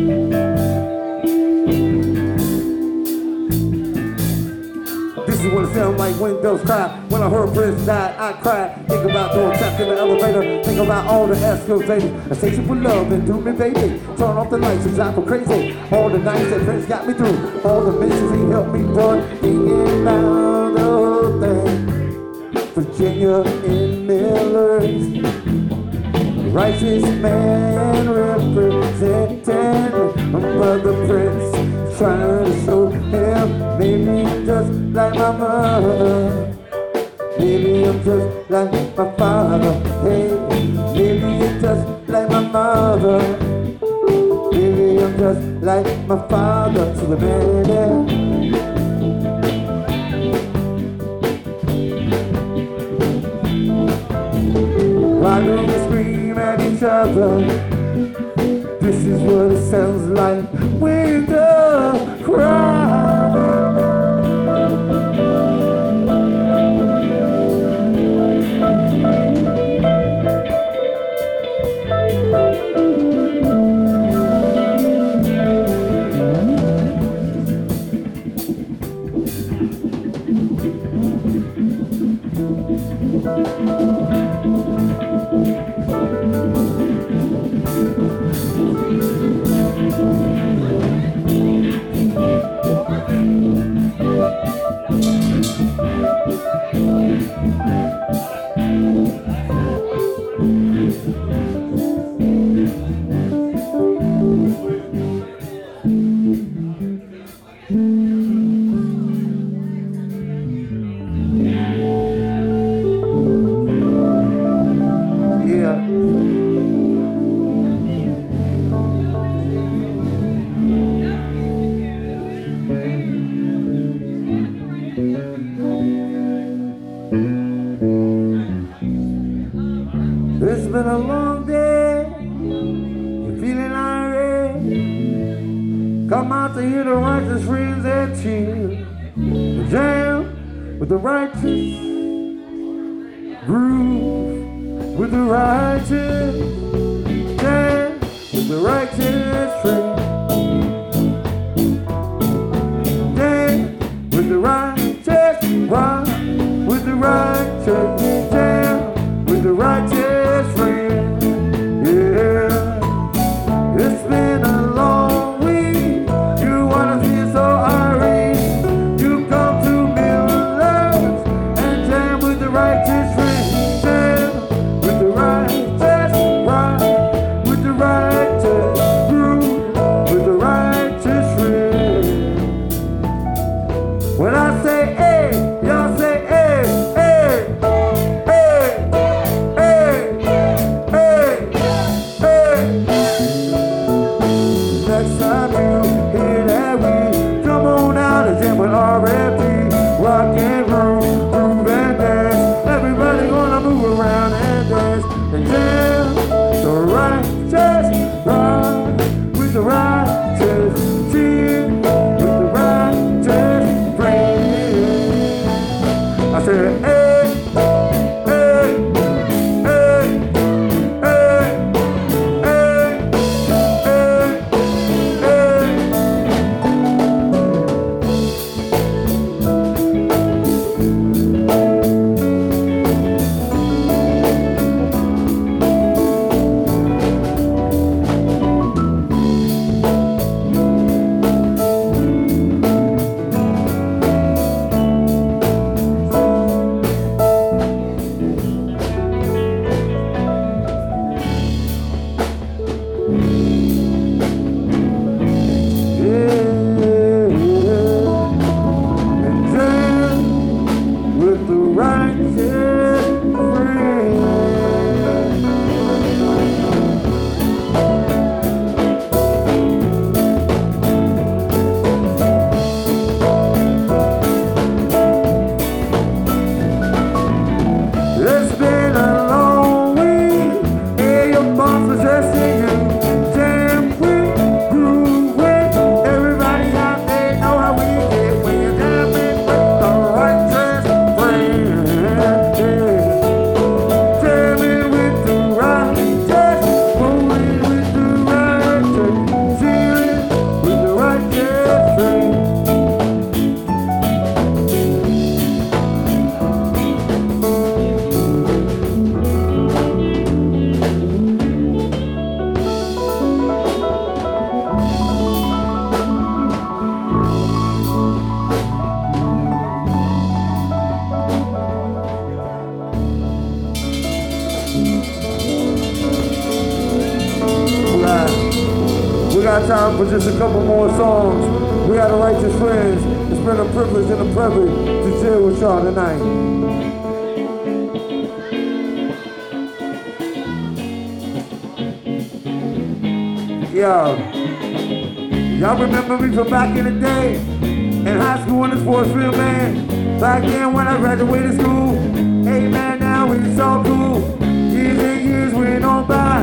is what it sounds like when doves cry. When I heard Prince died, I cried. Think about doing trapped in the elevator. Think about all the escalators. I say you for love and do me, baby. Turn off the lights and drive me crazy. All the nights that Prince got me through. All the missions he helped me run. Thinking about the whole thing. Virginia in Millers. Righteous man representing Brother Prince trying to show him Maybe I'm just like my mother. Maybe I'm just like my father. Hey, maybe I'm just like my mother. Maybe I'm just like my father to the man. Yeah. Why each other? This is what it sounds like when got time for just a couple more songs. We got the righteous friends. It's been a privilege and a privilege to chill with y'all tonight. Yo, y'all remember me from back in the day? In high school in the sports field, man. Back then when I graduated school. Hey man, now it's so cool. Years and years went on by.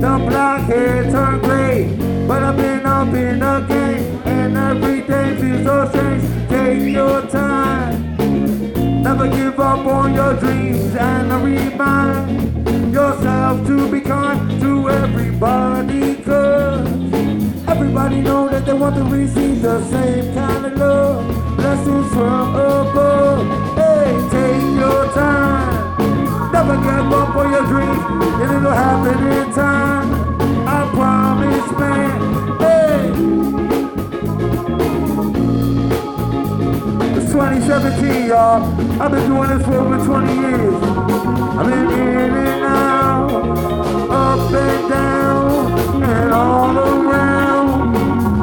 The black hair turned gray. But I've been up in the game. And everything feels so strange. Take your time. Never give up on your dreams and remind yourself to be kind to everybody cause everybody know that they want to receive the same kind of love blessings from above hey take your time never give up on your dreams and it'll happen in time 2017, y'all. I've been doing this for over 20 years. I've been in and out, up and down, and all around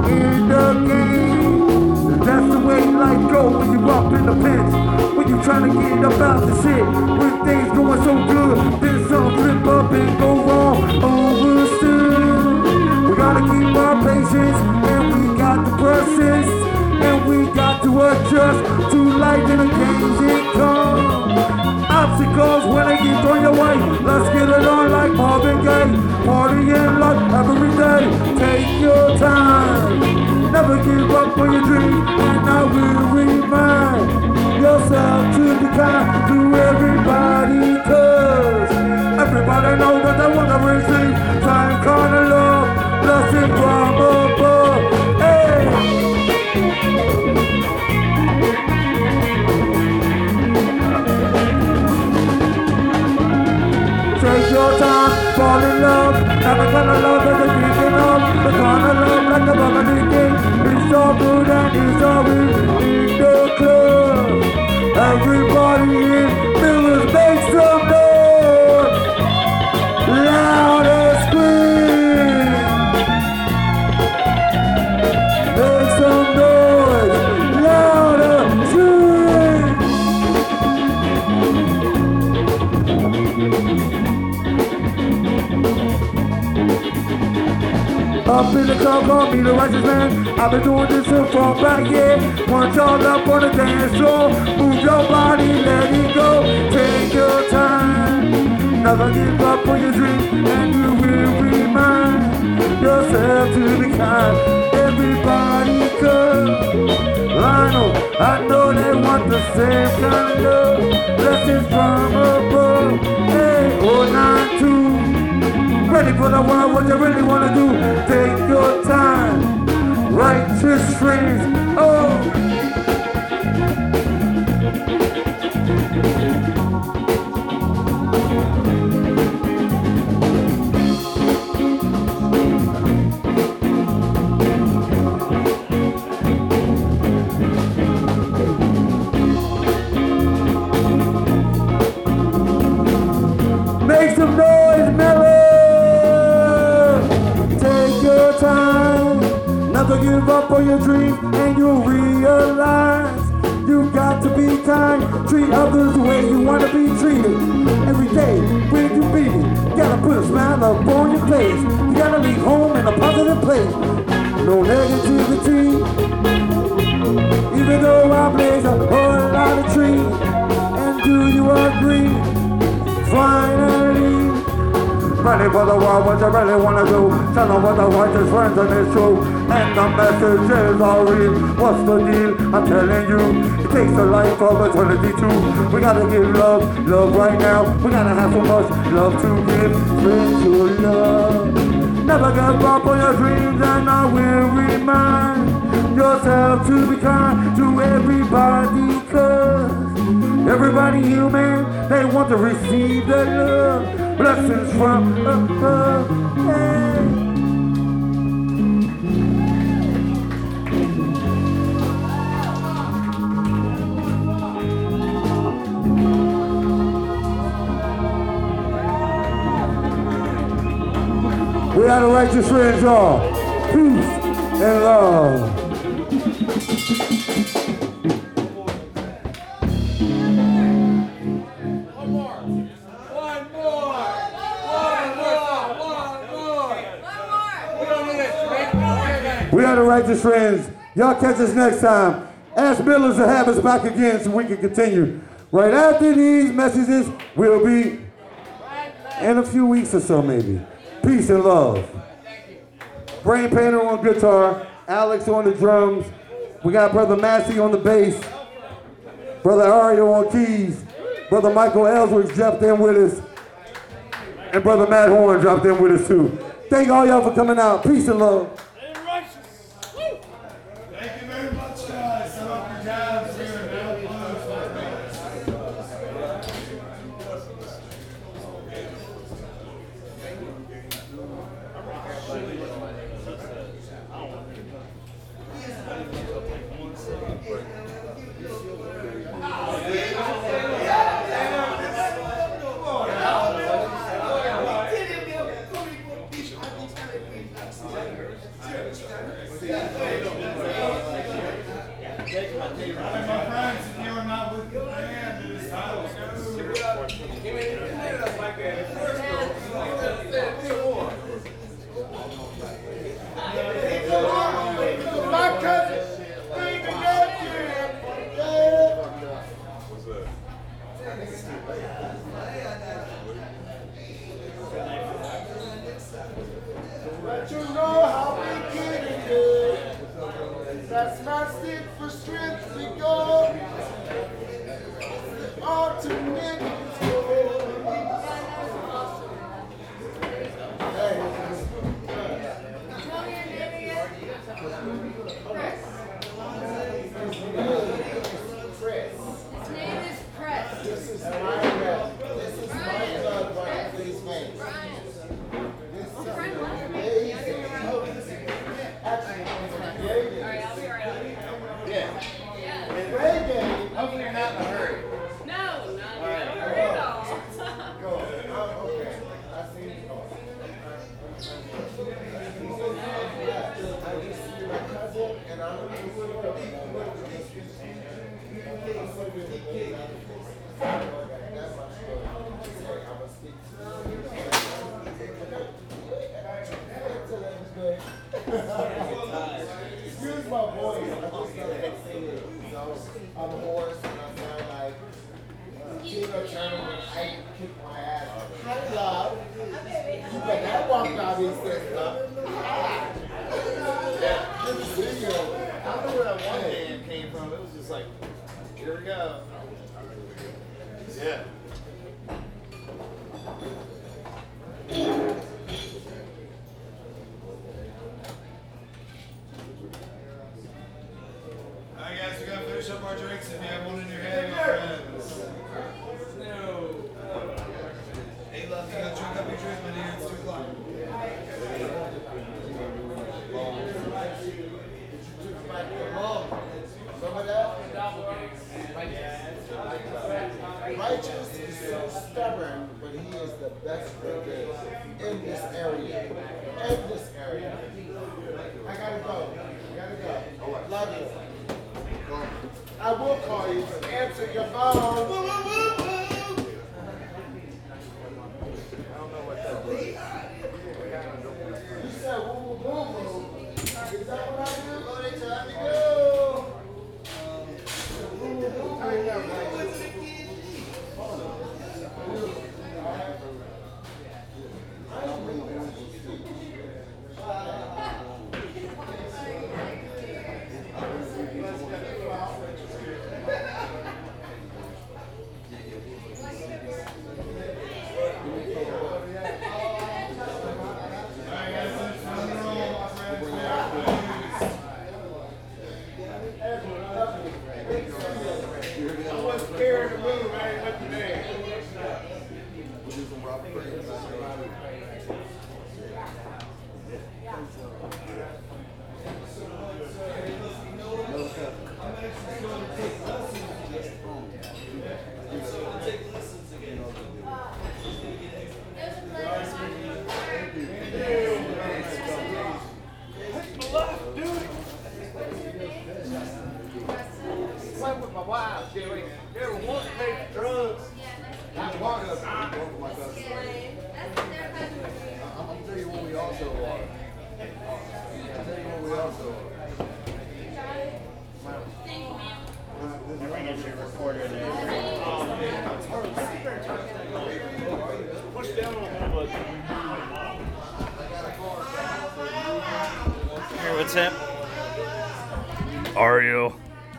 in the game. That's the way life goes when you up in the pits. When you trying to get up out the shit. When things going so good, then something flip up and go wrong. Oh, gotta keep our patience, and we got to persist, and we got to adjust to life in a changing come. Obstacles when they keep on your way. Let's get it on like Marvin Gaye. Party in life every day. Take your time. Never give up on your dream, and I will remind yourself to be kind to everybody. Cause everybody knows that they want to receive time kind of love. From above. Hey! Take your time, fall in love. A kind of love that you're thinking of. The kind of love like the bubbly king. He's so good and he's so in the club. Everybody in Up in the club, call me the righteous man. I've been doing this since from back, yeah. Want y'all up on the dance floor. Move your body, let it go. Take your time. Never give up on your dream, and you will remind yourself to be kind. Everybody come. I know, I know they want the same kind of love. Blessings from above. Hey, oh, nine, two. Ready for the world, what you really wanna do? Take your time. Righteous friends, dreams, and you'll realize you got to be kind. Treat others the way you want to be treated. Every day, when you beat it, gotta put a smile up on your face. You gotta leave home in a positive place. No negativity. Even though I blaze a whole lot of trees, and do you agree? Finally, ready for the world, what you really wanna do? Tell them what the righteous friends and it's true. And the message is all real. What's the deal? I'm telling you, it takes a life of eternity too. We gotta give love, love right now. We gotta have so much love to give. Friends to love. Never give up on your dreams, and I will remind yourself to be kind to everybody, cause everybody human, they want to receive the love, blessings from above. Righteous friends, y'all. Peace and love. We are the righteous friends. Y'all catch us next time. Ask Millers to have us back again so we can continue. Right after these messages, we'll be in a few weeks or so, maybe. Peace and love. Brian Painter on guitar, Alex on the drums. We got Brother Massey on the bass, Brother Ario on keys, Brother Michael Ellsworth dropped in with us, and Brother Matt Horn dropped in with us too. Thank all y'all for coming out. Peace and love.